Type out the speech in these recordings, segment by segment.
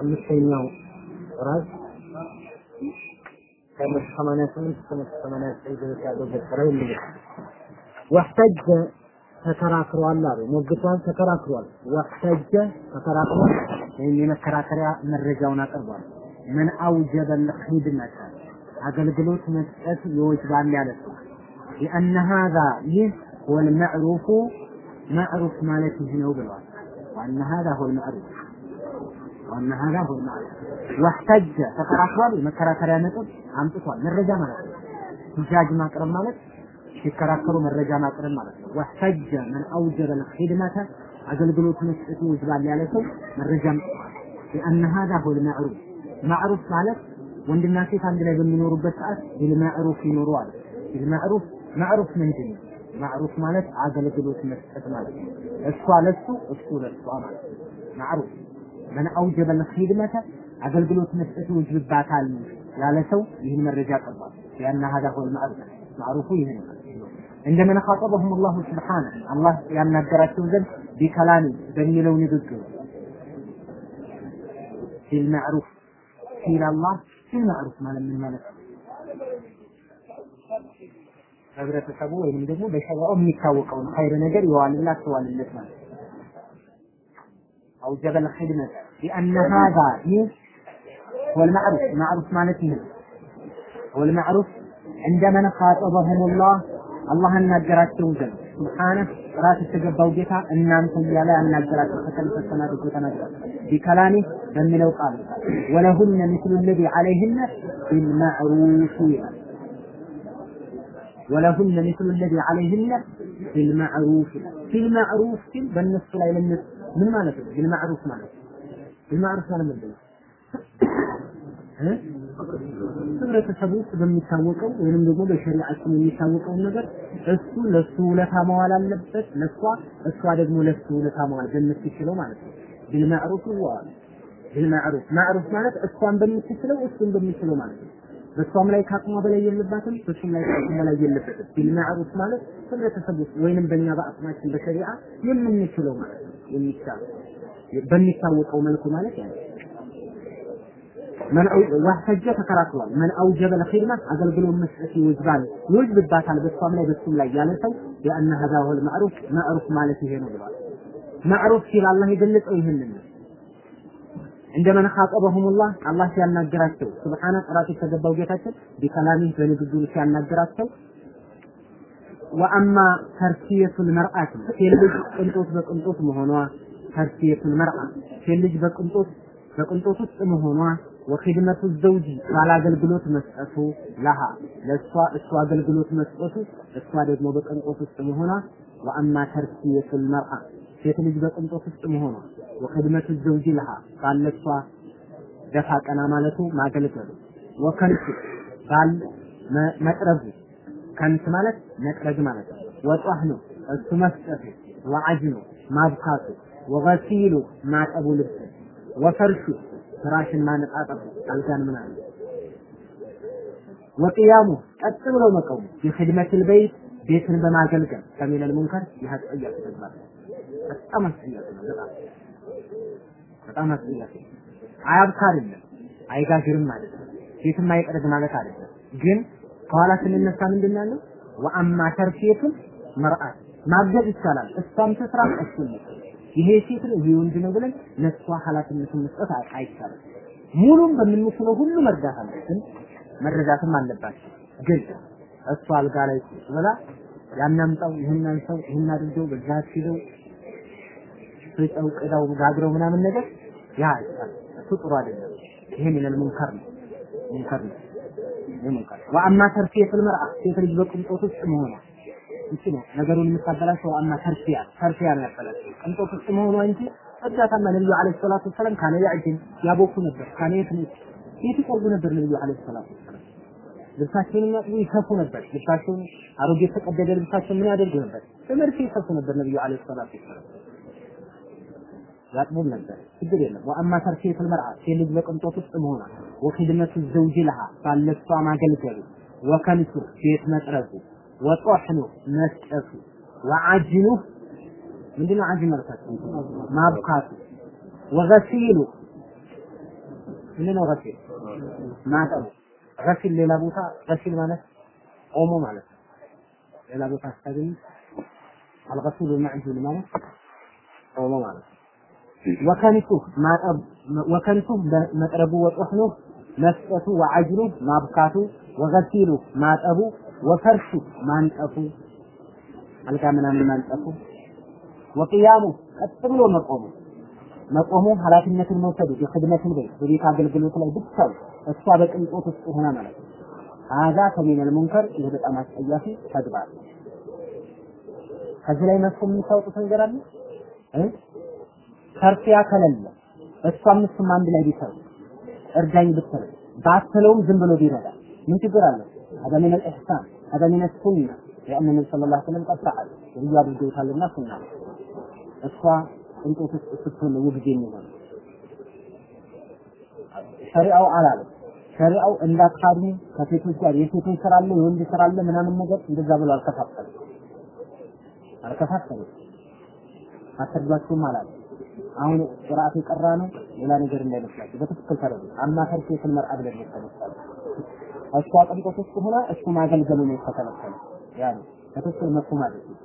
አምስተኛው ራስ ከመቶ ሰማንያ ስምንት እስከ መቶ ሰማንያ ዘጠኝ ድረስ ያለው ገጠረው የሚል ወህተጀ ተከራክሯል አሉ። ሞግቷል፣ ተከራክሯል። ወህተጀ ተከራክሯል ወይም የመከራከሪያ መረጃውን አቅርቧል። ምን አውጀበል ኺድመተ አገልግሎት መስጠት ይወጅባል ያለ ሰው ሀዛ ይህ ወል መዕሩፉ መዕሩፍ ማለት ይህ ነው ብለዋል። ዋና ሁል መዕሩፍ ዋና ሀዛ መዕሩፍ ወህተጀ ተከራክሯል። የመከራከሪያ ነጥብ አምጥቷል። መረጃ ማለት ነው። ሁጃጅ ማቅረብ ማለት ሲከራከሩ መረጃ ማቅረብ ማለት ነው። ወህተጀ መን አውጀበ ልኺድመተ አገልግሎት መስጠት ይወጅባል ያለ ሰው መረጃ አምጥቷል። ሊአነ ሀዛ ሁል መዕሩፍ ማዕሩፍ ማለት ወንድና ሴት አንድ ላይ በሚኖሩበት ሰዓት ቢልማዕሩፍ ይኖሩ አለ። ማዕሩፍ ምንድን ነው? ማዕሩፍ ማለት አገልግሎት መስጠት ማለት ነው። እሷ ለሱ እሱ ለሷ ማለት ነው። ማዕሩፍ መን አውጀበ ልኺድመተ አገልግሎት መስጠት ይወጅብባታል ያለ ሰው ይህን መረጃ ቀርቧል። ያን ሀዳ ሁል ማዕሩፍ ማዕሩፉ ይህ ነው። እንደምን ኻጠበሁም አላሁ ስብሓነ አላህ ያናገራቸው ዘንድ ቢከላሚ በሚለው ንግግር ቢልማዕሩፍ ሲል አላህ ቢልማዕሩፍ ማለት ምን ማለት ነው? ህብረተሰቡ ወይም ደግሞ በሸሪዓው የሚታወቀውን ኸይር ነገር የዋልላት ተዋልለት ማለት ነው። أوجب الخدمة لأن هذا هو المعروف معروف ማለት ይሄ هو المعروف عندما خاطبهم الله الله አናገራቸው ዘንድ ስብሓነ ራስ የተገባው ጌታ እናንተ እያለ ያናገራቸው ተከልፈተና ድጎ ተናገረ ቢከላሚ በሚለው ቃል ወለሁነ ምስሉ ለዚ ዓለይህነ ቢልማዕሩፍ ይላል ወለሁነ ምስሉ ለዚ ዓለይህነ ቢልማዕሩፍ ይላል ቢልማዕሩፍ ሲል በእነሱ ላይ ለነሱ ምን ማለት ነው? ቢልማዕሩፍ ማለት ቢልማዕሩፍ ማለት ምንድን ነው? ህብረተሰቡ ውስጥ በሚታወቀው ወይንም ደግሞ በሸሪዓችን የሚታወቀውን ነገር እሱ ለሱ ውለታ መዋል አለበት፣ ለሷ እሷ ደግሞ ለሱ ውለታ መዋል በምትችለው ማለት ነው። ቢልማዕሩፍ ይዋል ቢልማዕሩፍ ማዕሩፍ ማለት እሷን በምትችለው እሱን በሚችለው ማለት ነው። በእሷም ላይ ከአቅሟ በላይ የለባትም፣ በሱም ላይ ከአቅሟ በላይ የለበትም። ቢልማዕሩፍ ማለት ህብረተሰቡ ውስጥ ወይንም በእኛ በአቅማችን በሸሪዓ የምንችለው ማለት ነው። የሚቻለው በሚታወቀው መልኩ ማለት ያለ መን ዋህተጀ ተከራክሯል። መን አውጀበ ለኺድማ አገልግሎት መስጠት ይወጅባል ይወጅብባታል በሷም ላይ በሱም ላይ ያለ ሰው የአነ ሀዛ ሁል ማዕሩፍ ማዕሩፍ ማለት ይሄ ነው ብሏል። ማዕሩፍ ሲል አላህ የገለጸው ይህንን ነው። እንደመን ኻጠበሁሙላህ አላህ ሲያናገራቸው ስብሓነ ጥራት የተገባው ጌታችን ቢከላሚህ በንግግሩ ሲያናገራቸው ወአማ ተርኪየቱል መርአት ሴት ልጅ ቅንጦት በቅንጦት መሆኗ ተርኪየቱል መርአ ሴት ልጅ በቅንጦት በቅንጦት ውስጥ መሆኗ ወኺድመቱ ዘውጂ ባለ አገልግሎት መስጠቱ ለሃ ለእሷ እሱ አገልግሎት መስጠቱ እሷ ደግሞ በቅንጦት ውስጥ መሆኗ ወአማ ተርኪየቱል መርአ ሴት ልጅ በቅንጦት ውስጥ መሆኗ ወኺድመቱ ዘውጂ ለሃ ባለሷ ደፋ ቀና ማለቱ ማገልገሉ ወከንቱ ባል መጥረቡ ከንት ማለት መጥረግ ማለት ነው። ወጧህ ነው እሱ መስጠቱ ወዐጅኑ ማብካቱ ወገሲሉ ማጠቡ ልብስ ወፈርሹ ፍራሽን ማነጣጠፉ አልጋን ምናምን ወቅያሙ ቀጥ ብሎ መቆሙ የኽድመትል በይት ቤትን በማገልገል ከሚለል ሙንከር ይህ አስጸያፊ ተግባር በጣም አስጸያፊ ነው። በጣም በጣም አስጸያፊ አያብካ አይደለም አይጋግርም ማለት ቤትም አይጠርግ ማለት አይደለም። ግን ከኋላ ስንነሳ ምንድን ነው ያለው? ወአማ ተርፊየቱን መርአት ማገዝ ይቻላል። እሷም ትስራ እሱም ይሄ ሴት ነው ይሄ ወንድ ነው ብለን ለእሷ ኃላፊነቱን መስጠት አይቻልም። ሙሉም በምንችለው ሁሉ መርዳት አለብን፣ መረዳትም አለባቸው። ግን እሷ አልጋ ላይ ብላ ያናምጣው ይህን አንሰው ይህን አድርገው በዛ ሲለው ፍጨው ቅዳው ጋግረው ምናምን ነገር ያ እሱ ጥሩ አይደለም። ይሄ ምን ሙንከር ነው ሙንከር ነው ሙንከር ወአማ ተርፊየቱል መርአ ሴት ልጅ በቅንጦት ውስጥ መሆኗ። እቺ ነው ነገሩን የምታበላሸው። አማ ተርፊያ ተርፊያ ነው ያበላሸው። ቅንጦት ውስጥ መሆኗ እንጂ እርዳታማ ነብዩ አለይሂ ሰላቱ ወሰለም ካነ ያዕጅን ያቦኩ ነበር ካነ የትንሽ የት ይቆርቡ ነበር ነብዩ አለይሂ ሰላቱ ወሰለም ልብሳቸውን የሚያጥቡ ይሰፉ ነበር። ልብሳቸውን አሮጌ የተቀደደ ልብሳቸውን ምን ያደርጉ ነበር? በመርፌ ይሰፉ ነበር ነብዩ አለይሂ ሰላቱ ወሰለም ያጥቡም ነበር። ችግር የለም። ወአማ ተርፊየቱል መርአ ሴት በቅንጦት ውስጥ መሆኗ ወኺድመቱ ዘውጅ ለሃ ባለሷ ማገልገሉ። ወከንቱ ቤት መጥረጉ። ወጦሕኑ መስጠቱ ወዓጅኑ ምንድነው ዓጅን ማለት ማብካቱ። ወገሲሉ ምን ነው ገሲል? ማጠቡ። ገሲል ሌላ ቦታ ገሲል ማለት ኦሞ ማለት ነው። ሌላ ቦታ ስታገኝ አልገሲሉ መዕጁል ማለት ኦሞ ማለት ነው። ወከንቱ ማጠብ ወከንቱ መጥረቡ ወጦህ ነው መስጠቱ ወዐጅኑ ማብካቱ ወገሲሉ ማጠቡ ወፈርሹ ማንጠፉ። አልጋ ምናምን ማንጠፉ። ወቅያሙ ቀጥ ብሎ መቆሙ። መቆሙ ኃላፊነትን መውሰዱ የኽድመትን ቤት በቤት አገልግሎት ላይ ብቻ እሷ በቅንጦት ውስጥ ሆና ማለት ሀዛ ከሚነል ሙንከር ይህ በጣም አስጸያፊ ተግባር ነው። ከዚህ ላይ መጥፎ የምታወጡት ነገር አለ ሰርፊያ ከሌለ እሷም እሱም አንድ ላይ ቢሰሩ እርዳኝ ብትል ባትለውም ዝም ብሎ ቢረዳ ምን ችግር አለ? هذا من الإحسان هذا من السنة لأن النبي صلى الله عليه وسلم قد فعل ነብዩ አድርገውታልና ሱና እሷ እንጦት ውስጥ ስትሆን ነው ውግድ የሚሆነው ሸሪዓው አላለም ሸሪዓው እንዳትካዱ ከሴቶች ጋር የሴቶች ስራ አለ የወንድ ስራ አለ ምናምን ነገር እንደዛ ብሎ አልከፋፈለም አልከፋፈለም አትርዷችሁም አላለም አሁን ቅርአት የቀራ ነው ሌላ ነገር እንዳይመስላችሁ። በትክክል ተረዱ። አማከር ሴትን መርአ ብለን የተነሳለ እሷ ቅንጦት ውስጥ ሆና እሱ ማገልገሉ ነው የተከለከለ ያ ነው። በትክክል መፍሁም ማለት ነው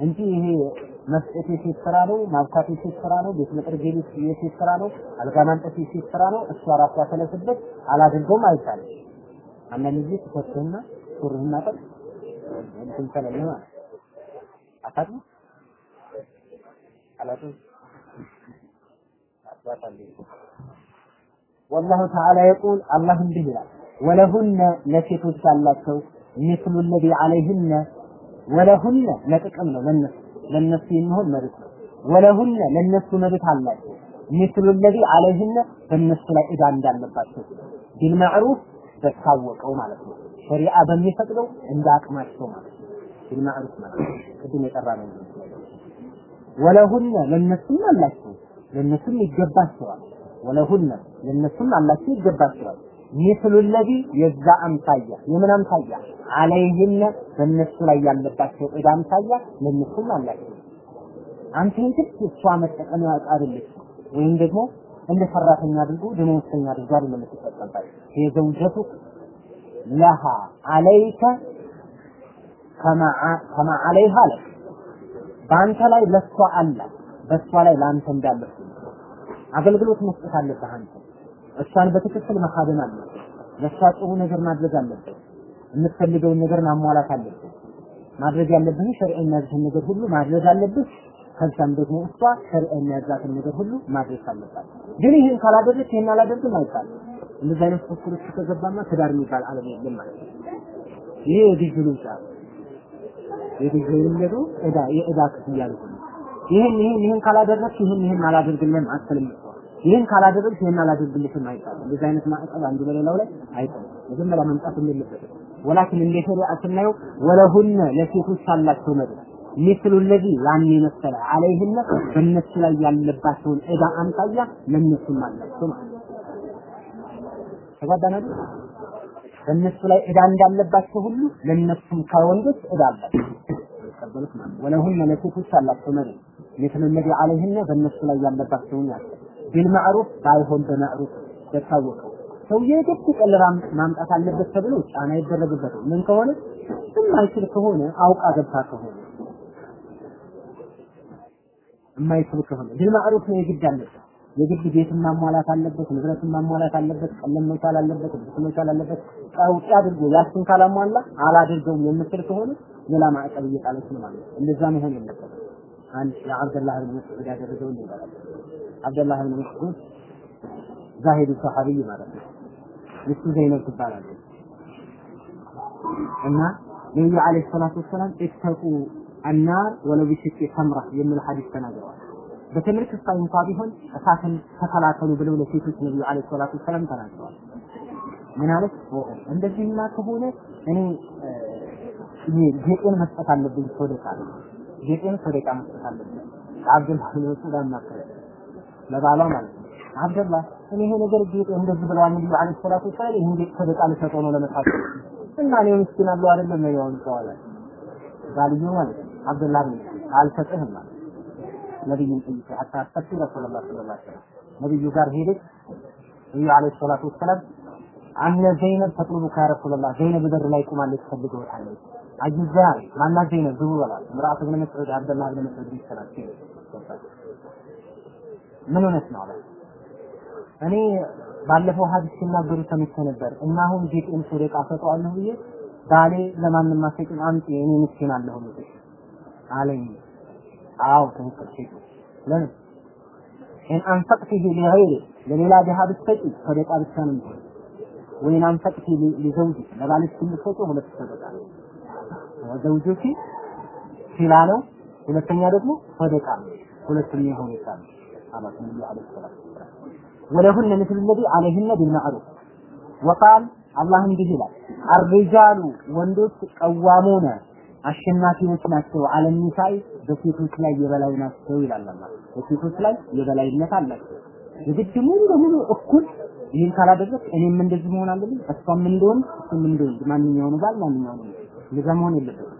እንጂ ይሄ መስጠት የሴት ስራ ነው፣ ማብካት የሴት ስራ ነው፣ ቤት መጥረግ የሴት ስራ ነው፣ አልጋ ማንጠፍ የሴት ስራ ነው። እሷ ራሷ ተነስበት አላድርገውም አይቻልም። አንዳንድ ጊዜ ትከፍትና ሱሪህና ጠቅ እንትን ከሌለ ማለት አታጥሙ አላጡ ወላሁ ተዓላ የቁል አላህ እንዲህ ይላል ወለሁነ ለሴቶች አላቸው ሚስሉ ለዚ አለይህነ ወለሁነ ለጥቅም ነው ለነሱ ለነሱ የሚሆን መብት ነው። ወለሁነ ለነሱ መብት አላቸው ሚስሉ ለዚ አለይህነ በነሱ ላይ እዳ እንዳለባቸው ቢልማዕሩፍ በታወቀው ማለት ነው። ሸሪዓ በሚፈቅደው እንደ አቅማቸው ማለት ነው። ቢልማዕሩፍ ማለት ቅድም የጠራ ነው። ወለሁነ ለነሱም አላቸው ለእነሱም ይገባቸዋል። ወለሁነ ለነሱም አላቸው ይገባቸዋል። ሚስሉ ለዚ የዛ አምሳያ የምን አምሳያ አለይህነ በእነሱ ላይ ያለባቸው ዕዳ አምሳያ ለእነሱም አላቸው። አንተ እንትን እሷ መጠቀም ያቃርልሽ ወይም ደግሞ እንደ ሰራተኛ አድርጎ ደመወዝተኛ አድርጎ አይደለም የምትጠቀምባት የዘውጀቱ ለሃ አለይከ ከማ አለይሃ ለክ በአንተ ላይ ለሷ አላት በሷ ላይ ለአንተ እንዳለች አገልግሎት መስጠት አለብህ አንተ። እሷን በትክክል መካደም አለብህ። ለሷ ጥሩ ነገር ማድረግ አለብህ። የምትፈልገውን ነገር ማሟላት አለብህ። ማድረግ ያለብህ ሸሪዓ የሚያዝህን ነገር ሁሉ ማድረግ አለብህ። ከዛም ደግሞ እሷ ሸሪዓ የሚያዛትን ነገር ሁሉ ማድረግ አለባት። ግን ይህን ካላደረግህ ይህን አላደርግም አይባልም። እንደዚህ አይነት ፉክክሮች ከገባማ ትዳር የሚባል ዓለም የለም ማለት ነው። ይሄ የግዥሉ ይችላል የግዥሉም ደግሞ ዕዳ የዕዳ ክፍያ ሊሆን ይህን ይህን ይህን ካላደረግክ ይህን ይህን አላደርግልህም አትልም። ይህን ካላደረግክ ይህን አላደርግልህም አይባልም። እንደዚህ አይነት ማዕቀብ አንዱ በሌላው ላይ አይጥልም። መጀመሪያ መምጣትም የለበትም። ወላኪን እንደ ሸሪዓ ስናየው ወለሁነ ለሴቶች አላቸው መድረስ ሚስሉ ለዚህ ያን የመሰለ አለይህነ በእነሱ ላይ ያለባቸውን ዕዳ አምሳያ ለእነሱም አላቸው ማለት ነው። በእነሱ ላይ ዕዳ እንዳለባቸው ሁሉ ለእነሱም ከወንዶች ዕዳ አላቸው። ያስቀበሉት ማለት ወለሁም መለኮቶች አላቸው መሪ የተመመደ አለህነ በእነሱ ላይ ያለባቸውን ያስቀ ቢልማዕሩፍ ባይሆን በማዕሩፍ በታወቀው ሰውዬ ግድ ቀለራ ማምጣት አለበት ተብሎ ጫና ይደረግበት ምን ከሆነ የማይችል ከሆነ አውቃ ገብታ ከሆነ የማይችል ከሆነ ቢልማዕሩፍ ነው የግድ አለበት የግድ ቤትን ማሟላት አለበት፣ ንብረትን ማሟላት አለበት፣ ቀለም መቻል አለበት፣ ልብስ መቻል አለበት። ቀውጢ አድርጎ ያችን ካላሟላ አላደርገውም የምትል ከሆነ ሌላ ማዕቀብ እየጣለች ነው ማለት እንደዛ መሆን የለበትም። አንድ የአብደላህ ብን መስዑድ ያደረገው እንደዛ አብደላህ ብን መስዑድ ዛሂዱ ሰሐቢይ ማለት ነው። ሚስቱ ዘይነብ ትባላለች እና ነብዩ አለይሂ ሰላቱ ወሰላም ኢተቁ አናር ወለው ቢሽቂ ተምራ የሚል ሐዲስ ተናግረዋል። በትምህርት ውስጥ እንኳ ቢሆን እሳትን ተከላከሉ ብለው ለሴቶች ነብዩ አለይሂ ሰላቱ ወሰላም ተናግረዋል። ምን አለች? እንደዚህማ ከሆነ እኔ ጌጤን መስጠት አለብኝ ሶደቃ ጌጤን ሶደቃ መስጠት አለብኝ። ብን መስዑድ አማከረ ለባሏ ማለት ነው። አብደላህ እኔ ይሄ ነገር ጌጤ እንደዚህ ብለዋል ነብዩ አለይሂ ሰላቱ ወሰላም ይሄን ጌጥ ሶደቃ ልሰጠው ነው ለመሳት እና እኔ ምስኪን አለው አይደለም ነው ያውን ተዋለ ባልዩ ማለት አብደላህ አልሰጥህም ማለት ነብዩን ጠይቀ ሐታ አስተፊ ረሱላህ ሰለላሁ ዐለይሂ ወሰለም ነብዩ ጋር ሄደች ነብዩ አለይሂ ሰላቱ ወሰላም አነ ዘይነብ ተጥሉቡካ ያ ረሱላህ ዘይነብ በር ላይ ቆማለች ትፈልገውታለች አጅዛ ማና ዘይነብ? ግቡ በላት። ምራቱ ብን መስዑድ አብደላህ ብን መስዑድ ይሰራል ምን ሆነች ነው አለ። እኔ ባለፈው ሀዲስ ሲናገሩ ሰምቼ ነበር። እና አሁን ጌጤን ሶደቃ ሰጠዋለሁ ብዬ ባሌ ለማንም ማሰጭን አምጪ እኔ ምስኪን አለሁ አለኝ አዎ ትክክል ሴት ለምን ኢን አንፈቅቲህ ሊገይሪ ለሌላ ድሃ ብትሰጪ ሰደቃ ብቻ ነው የሚሆነው። ወይን አንፈቅቲህ ሊዘውጂ ለባልሽ ብትሰጪ ሁለት ሰደቃ ነው። ወዘውጆቲ ሲላ ነው። ሁለተኛ ደግሞ ሰደቃ ነው። ሁለቱም የሆነ ይችላል። አባት ነብዩ አለይሂ ሰላም ወለሁነ ምስሉ ነቢ አለይህነ ቢልማዕሩፍ ወቃል አላህ እንዲህ ይላል አርጃሉ ወንዶች ቀዋሙነ አሸናፊዎች ናቸው አለኒሳይ በሴቶች ላይ የበላይ ናቸው ይላል አላህ። በሴቶች ላይ የበላይነት አላቸው የግድ ሙሉ በሙሉ እኩል ይህን ካላደረግ እኔም እንደዚህ መሆን አለብኝ እሷም እንደሆን እሱም እንደሆን ማንኛውም ባል ማንኛውም እንደዛ መሆን የለበትም።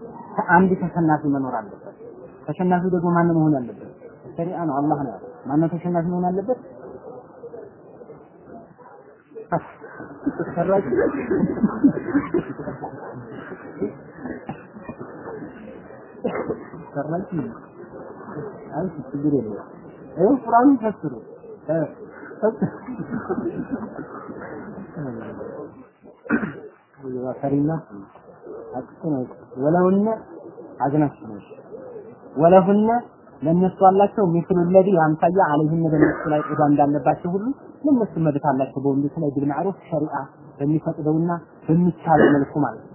አንድ ተሸናፊ መኖር አለበት። ተሸናፊ ደግሞ ማን መሆን አለበት? ሸሪዓ ነው አላህ ነው ማነው ተሸናፊ መሆን አለበት ሰራች ሰራች አይ ችግር የለም ይኸው ቁርአኑን ፈስሩ ወፈሪና አቅሰነ ወለውነ አዝናችሁ ነው። ወለሁነ ለነሱ አላቸው ሚስሉ ለዲ አምሳያ አለይህን በነሱ ላይ ዕዳ እንዳለባቸው ሁሉ ለነሱ መብት አላቸው በወንዶች ላይ ቢልማዕሩፍ ሸሪዓ በሚፈቅደውና በሚቻለው መልኩ ማለት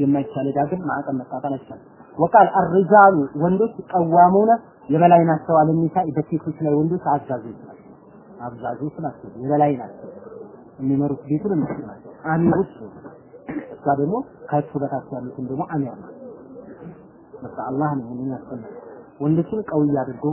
የማይቻል ዕዳ ግን ማዕቀብ መጣጣል አይቻልም። ወቃል አርጃሉ ወንዶች ቀዋሙነ የበላይ ናቸው አለ ኒሳኢ በሴቶች ላይ ወንዶች አዛዦች ናቸው። አዛዦች ናቸው፣ የበላይ ናቸው። የሚመሩት ቤቱን እነሱ ናቸው። አሚሮች እሷ ደግሞ ከእሱ በታች ያሉትን ደግሞ አሚር ናቸው። በቃ አላህ ነው አድርጎ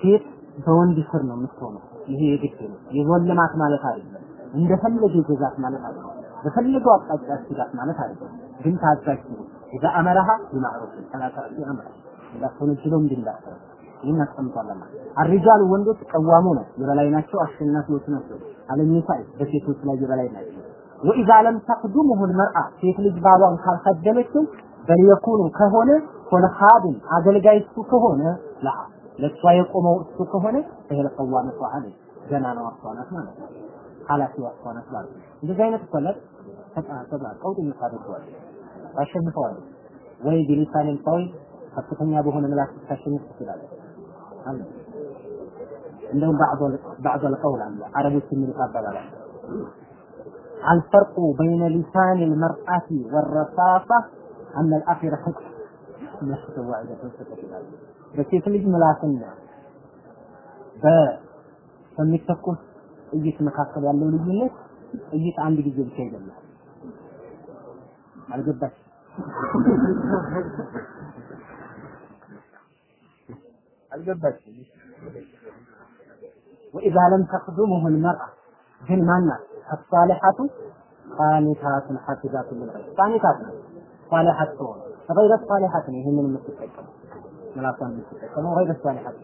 ሴት በወንድ ስር ነው የምትሆነው። ይሄ የግድ ነው። የወለማት ማለት አይደለም። እንደፈለገ ይገዛት ማለት አይደለም። በፈለገው አቅጣጫ ያስጋት ማለት አይደለም። ግን ታዛዥ ነው። ኢዛ አመረሃ ቢማዕሩፍ ተላቀቂ አምራ እንዳትሆነችለው እንድንዳሰረ ይህን አስቀምጧለና አሪጃሉ ወንዶች ቀዋሙ ነው የበላይ ናቸው፣ አሸናፊዎች ናቸው። አለኒሳኢ በሴቶች ላይ የበላይ ናቸው። ወኢዛ ለም ተቅዱሙሁ ልመርአ ሴት ልጅ ባሏን ካልቀደመችው በልየኩኑ ከሆነ ኮልኻድም አገልጋይ እሱ ከሆነ ላ ለእሷ የቆመው እሱ ከሆነ ይሄ ለቀዋመቱ አለ ገና ነው አሷናት ማለት ነው። ኃላፊው አሷናት ማለት ነው። እንደዚህ አይነት ፈለግ ተጣጣ ቀውጥ ታደርገዋል ታሸንፈዋል ወይ ቢሊሳን ቀዊ ከፍተኛ በሆነ ምላስ ታሸንፍ ትችላለህ አለ እንደውም بعض بعض القول አለ አረቦች የሚሉት አባባል الفرق بين لسان المرأة والرصاصة أن الأخير حكم ነፍስ ተዋዕደ ተሰጠት ይላል። በሴት ልጅ ምላስና በሚተኮስ ጥይት መካከል ያለው ልዩነት ጥይት አንድ ጊዜ ብቻ ይገላል። አልገባሽ? አልገባሽ? ወኢዛ ለም ተቅዱሙሁ ልመርአ ግን ማናት አሳሊሐቱ ቃኒታቱን ሐፊዛቱን ልልገይብ ቃኒታት ነው ሳሊሐት ትሆን غير الصالحات ነው ይሄንን የምትጠቀመው ምላሷን የምትጠቀመው غير الصالحات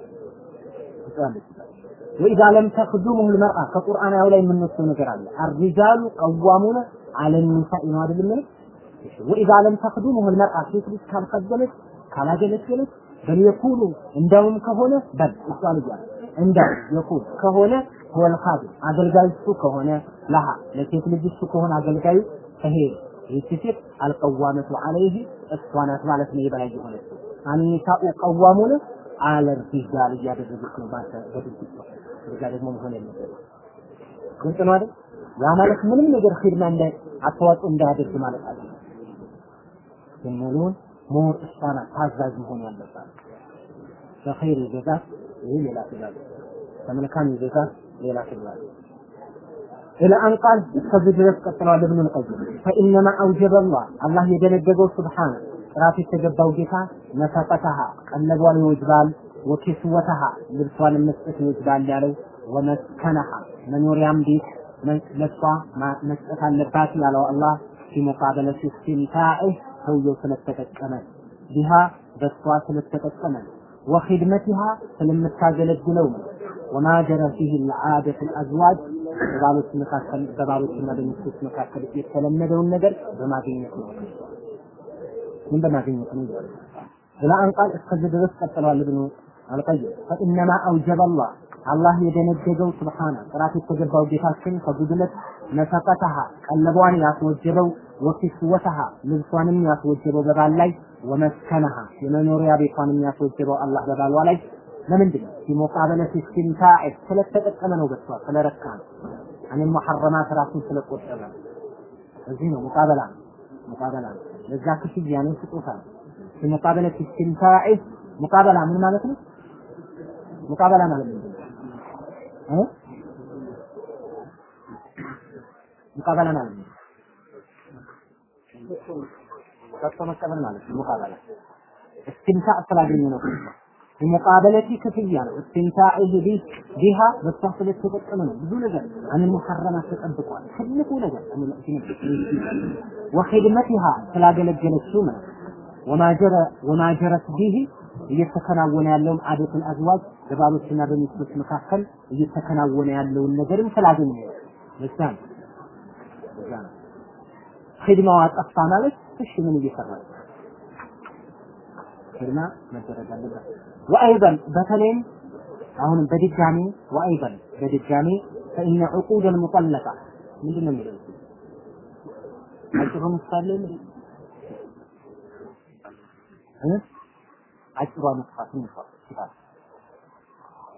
وإذا لم تخدمه المرأة ከቁርአን ያው ላይ የምንወስደው ነገር አለ الرجال قوامون على النساء ነው አይደል ወኢዛ ለም ተኽዱም ወል መርአ ሴት ልጅ ካልከዘለች ካላገለገለች በል የኩኑ ከሆነ በል እሷ ልጅ እንዳው የኩን ከሆነ ወል አገልጋይ እሱ ከሆነ ለሃ ለሴት ልጅ እሱ ከሆነ አገልጋዩ ይሄ ይህቺ ሴት አልቀዋመቱ አለይህ እሷ ናት ማለት ነው የበላይ የሆነች አኒሳኡ ቀዋሙነ አለርቲጃል እያደረገች ነው ባንተ በድርጊት እዛ ደግሞ መሆን የለበትም። ግልጽ ነው አይደል? ያ ማለት ምንም ነገር ኺድማ እንደ አስተዋጽኦ እንዳያደርግ ማለት አይደል የሚለውን ሞር እሷ ናት ታዛዥ መሆን ያለባት። በኸይር ይገዛት፣ ይህ ሌላ ትእዛዝ፣ በመልካም ይገዛት፣ ሌላ ትእዛዝ። إلى أن قال فزد يسقطنا لابن القيم فإنما أوجب الله الله يدلجبه سبحانه ራሱ የተገባው ጌታ ነፈቀተሃ ቀለቧን ይወጅባል፣ ወኪስወተሃ ልብሷን መስጠት ይወጅባል ያለው ወመስከነሃ መኖሪያም ቤት ለሷ መስጠት አለባት ያለው አላህ ፊ ሙቃበለት ስቲምታዕህ ሰውየው ስለተጠቀመ ቢሃ በሷ ስለተጠቀመ ነው ወኺድመቲሃ ስለምታገለግለው ነው። ወማጀረ ፊህ ልዓደት ልአዝዋጅ በባሎች መካከል በባሎችና በሚስቶች መካከል የተለመደውን ነገር በማግኘት ነው። ምን በማግኘት ነው? ብላ አንቃል እስከዚህ ድረስ ቀጥለዋል ብኑ አልቀይም ፈኢነማ አውጀበ አላህ አላህ የደነገገው ስብሓነ ጥራት የተገባው ጌታችን ከጉድለት ነፈቀተሃ ቀለቧን ያስወጀበው ወኪስወተሃ ልብሷንም ያስወጀበው በባል ላይ ወመስከነሃ የመኖሪያ ቤቷንም ያስወጀበው አላህ በባሏ ላይ ለምንድን ነው? ፊሙቃበለት ኢስቲምታዕ ስለተጠቀመ ነው። በሷ ስለረካ ነው። አን ሙሐረማት ራሱን ስለቆጠበ እዚህ ነው ሙቃበላ ሙቃበላ ለዛ ክፍያ ነው፣ ስጦታ ነው። ኢስቲምታዕ ሙቃበላ ምን ማለት ነው? ሙቃበላ ማለት ነው? ሙቃበላ ማለት ነው። ሰጥቶ መቀበል ማለት ነው። ሙቃበላ እስቲምታዕ ስላገኘ ነው። ሙቃበለቲ ክፍያ ነው። እስቲምታዕ ቢሃ በሷ ስለተጠቀመ ነው። ብዙ ነገር አን ሙሐረማት ተጠብቋል። ትልቁ ነገር ወኺድመቲሃ ስላገለገለችው ነው። ወማጀረ ወማጀረት ቢሂ እየተከናወነ ያለውን አደቱል አዝዋጅ በባሎችና በሚስቶች መካከል እየተከናወነ ያለውን ነገርም ስላገኘ ነው። ለዛ ጠፋ ማለት እሺ ምን እየሰራ? ኺድማ መደረግ አለበት። ወአይበን በተለይም አሁንም በድጋሚ ወአይበን በድጋሚ ፈኢነ ዑቁድ አልሙጠለቃ ምንድን ነው የሚለው አጭሩ ምሳሌ አጭሯ መጥፋት ነው ይባል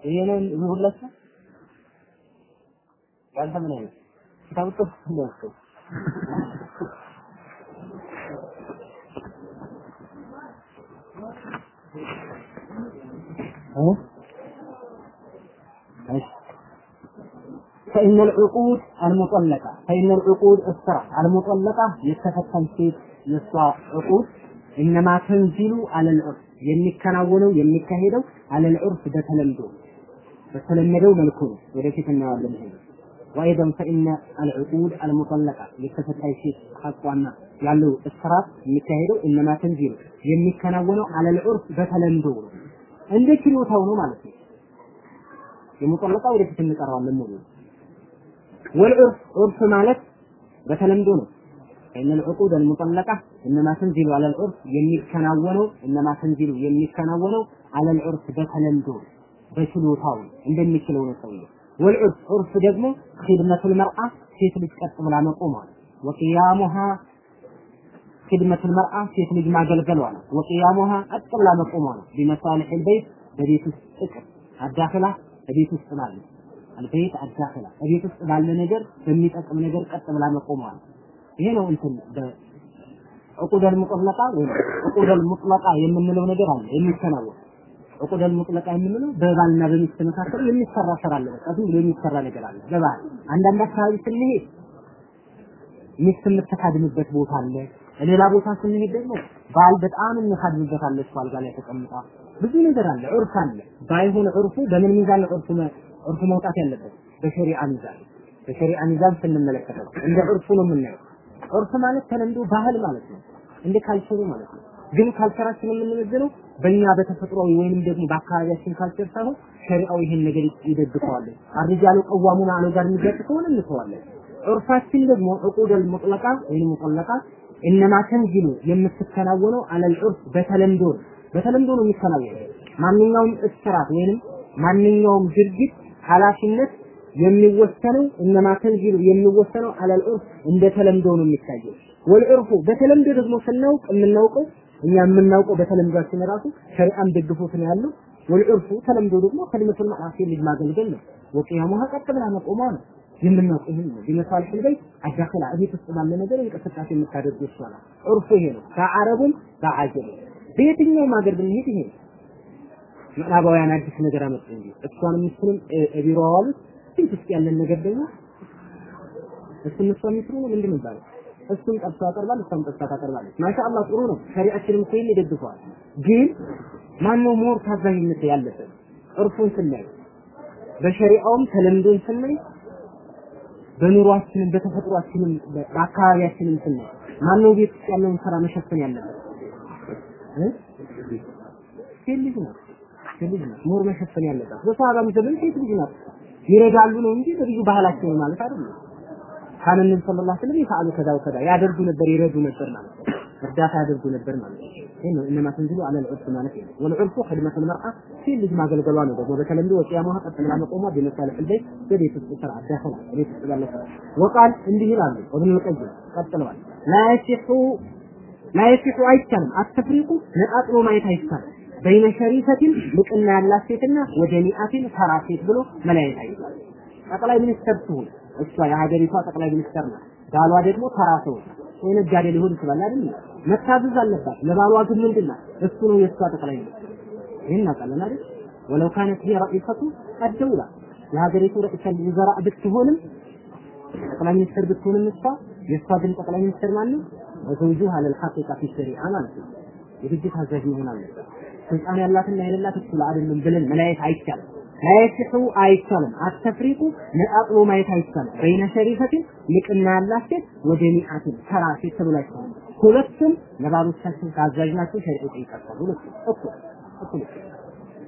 ይሄንን ይሁላችሁ ያንተ ምን አይነት ኪታብ ጥፍ ነው فإن العقود المطلقة فإن العقود السرع المطلقة የተፈታን ሴት የሷ ዕቁድ إنما تنزل على العرف የሚከናወነው የሚካሄደው على العرف በተለምዶ በተለመደው መልኩ ነው። ወደፊት እናያለን ይሄ وأيضا فإن العقود المطلقة የተፈታኝ ሴት ሐቋና ያለው እስራት የሚካሄደው إنما تنزل የሚከናወነው على العرف በተለምዶ ነው። እንደ ችሎታው ነው ማለት ነው። የሙጠለቃ ወደፊት እንቀረዋለን ሙሉ ወልዑርፍ ዑርፍ ማለት በተለምዶ ነው። إن العقود المطلقة እነማ ተንዚሉ አለል ዑርፍ የሚከናወነው እነማ ተንዚሉ የሚከናወነው አለል ዑርፍ በተለምዶ በችሎታው እንደሚችለው ነው ሰውየው። ወልዑርፍ ዑርፍ ደግሞ ኺድመቱል መርአ ሴት ልጅ ቀጥ ብላ መቆሟ ወቅያሙሃ ኺድመቱል መርአ ሴት ልጅ ማገልገሏ ነው። ወቅያሙሃ ቀጥ ብላ መቆሟ ነው። ቢመሳሊሒል በቤት ውስጥ ጥቅም አዳክላ በቤት ውስጥ ማለት አልበይት አዳክላ በቤት ውስጥ ባለ ነገር በሚጠቅም ነገር ቀጥ ብላ መቆሟ ይሄ ነው እንትን በዕቁደል ሙጥለቃ ወይም ዕቁደል ሙጥለቃ የምንለው ነገር አለ የሚከናወን ዕቁደል ሙጥለቃ የምንለው በባልና በሚስት መካከል የሚሰራ ስራ አለ። በቃ ዝም ብሎ የሚሰራ ነገር አለ። በባል አንዳንድ አካባቢ ስንሄድ ሚስት የምትካድምበት ቦታ አለ። ሌላ ቦታ ስንሄድ ደግሞ ባል በጣም እሷ አልጋ ላይ ተቀምጣ ብዙ ነገር አለ። ዑርፍ አለ። ባይሆን ዑርፉ በምን ሚዛን ዑርፉ ዑርፉ መውጣት ያለበት? በሸሪዓ ሚዛን በሸሪዓ ሚዛን ስንመለከተው እንደ ዑርፉ ነው የምናየው። ዑርፍ ማለት ተለምዶ ባህል ማለት ነው። እንደ ካልቸሩ ማለት ነው። ግን ካልቸራችን የምንመዝነው በእኛ በተፈጥሯዊ ወይንም ደግሞ በአካባቢያችን ካልቸር ሳይሆን ሸሪዓው ይሄን ነገር ይደግፈዋል። አርጃሉ ቀዋሙና አለው ጋር የሚጋጭ ከሆነ እንተዋለን። ዑርፋችን ደግሞ ዕቁደል ሙጥለቃ ወይም ሙጠለቃ እነማ ተንዚሉ የምትከናወነው አለል ዑርፍ በተለምዶ ነው። በተለምዶ ነው የሚከናወነው። ማንኛውም እስራት ወይንም ማንኛውም ድርጊት ኃላፊነት የሚወሰነው እነማ ተንዚሉ የሚወሰነው አለል ዑርፍ እንደ ተለምዶ ነው የሚታየው። ወልዑርፉ በተለምዶ ደግሞ ስናውቅ የምናውቀው እኛ የምናውቀው በተለምዷችን ራሱ ሸሪዓን ደግፎት ነው ያለው። ወልዑርፉ ተለምዶ ደግሞ ከልመቱል መዓሲ ልጅ ማገልገል ነው። ወቂያሙሃ ቀጥ ብላ መቆሟ ነው የምናውቀው ይሄን ነው። ቢመሳልህ ልበይ አዳኸላ እቤት ውስጥ ባለ ነገር እንቅስቃሴ የምታደርግ ይችላል። ዑርፉ ይሄ ነው። ከአረቡም ከአጀብ በየትኛውም ሀገር ብንሄድ ይሄ ምዕራባውያን አዲስ ነገር አመጡ እንጂ እሷንም ምስሉም ቢሮ አዋሉት ቤት ውስጥ ያለን ነገር ደግሞ? እሱን እሷ ምስሉ ነው ምንድን ይባላል እሱን ጠብሳ ያቀርባል እሷም ጠብሳ ታቀርባለች። ማሻአላህ ጥሩ ነው። ሸሪዓችንም እኮ ይሄን ይደግፈዋል። ግን ማነው ሞር ታዛዥነት ያለበት? عرف ኡን ስናይ በሸሪዓውም ተለምዶን ስናይ በኑሯችንም በተፈጥሯችንም በአካባቢያችንም ስናይ ማነው ቤት ውስጥ ያለውን ስራ መሸፈን ያለበት? ሴት ልጅ ነው ልጅ ናት። more መሸፈን ያለባት። በሰሃባም ዘመን ሴት ልጅ ናት ይረዳሉ ነው እንጂ ነብዩ ባህላቸው ነው ማለት አይደለም። كان ነብዩ صلى الله عليه وسلم يفعل ከዛ ያደርጉ ነበር፣ ይረዱ ነበር ማለት እርዳታ ያደርጉ ነበር ማለት ነው። እነማ ተንዝሉ አለ ልዑርፍ ማለት ነው። ወልዑርፉ ኸድመት ልመርአ ሴት ልጅ ማገልገሏ ነው። ደግሞ በተለምዶ ወቅያሟ ቀጥላ መቆሟ በመሳለሕ ልቤት በቤት ውስጥ ስራ ዳኸላ ቤት ውስጥ ባለ ስራ ወቃል እንዲህ ይላሉ። እብን ልቀይም ቀጥለዋል። ላይሲሑ ላይሲሑ አይቻልም። አተፍሪቁ ነጣጥሎ ማየት አይቻልም። በይነ ሸሪፈትን ልቅና ያላት ሴትና ወጀኒአትን ተራ ሴት ብሎ መለያየት አይቻልም። ጠቅላይ ሚኒስተር ትሁን እሷ የሀገሪቷ ጠቅላይ ሚኒስተር ናት። ባሏ ደግሞ ተራ ሰው ወይ ነጋዴ ሊሆን ይችላል አይደል? መታዘዝ አለባት። ለባሏ ግን ምንድነው እሱ ነው የእሷ ጠቅላይ ሚኒስትር ይህን እናውቃለን አይደል? ወለው ካነት ሂየ ረኢሰቱ አደውላ የሀገሪቱ ረኢሰ ወዘራ ብትሆንም ጠቅላይ ሚኒስትር ብትሆንም እሷ የእሷ ግን ጠቅላይ ሚኒስትር ማን ነው? ወዘውጁሃ ለልሐቂቃ ፊ ሸሪዓ ማለት ነው። የግድ ታዛዥ መሆን አለበት ስልጣን ያላትና የሌላት እኩል አይደለም ብለን መለያየት አይቻልም። ላይስሑ አይቻልም። አተፍሪቁ ነጣጥሎ ማየት አይቻልም። በይነ ሸሪፈትን ልቅና ያላት ሴት ወደ ኒአትን ተራ ሴት ተብሎ አይቻልም። ሁለቱም ለባሎቻቸው ታዛዥ ናቸው ሸሪዓ ይጠይቃቸዋል ሁለቱም እኩል እኩል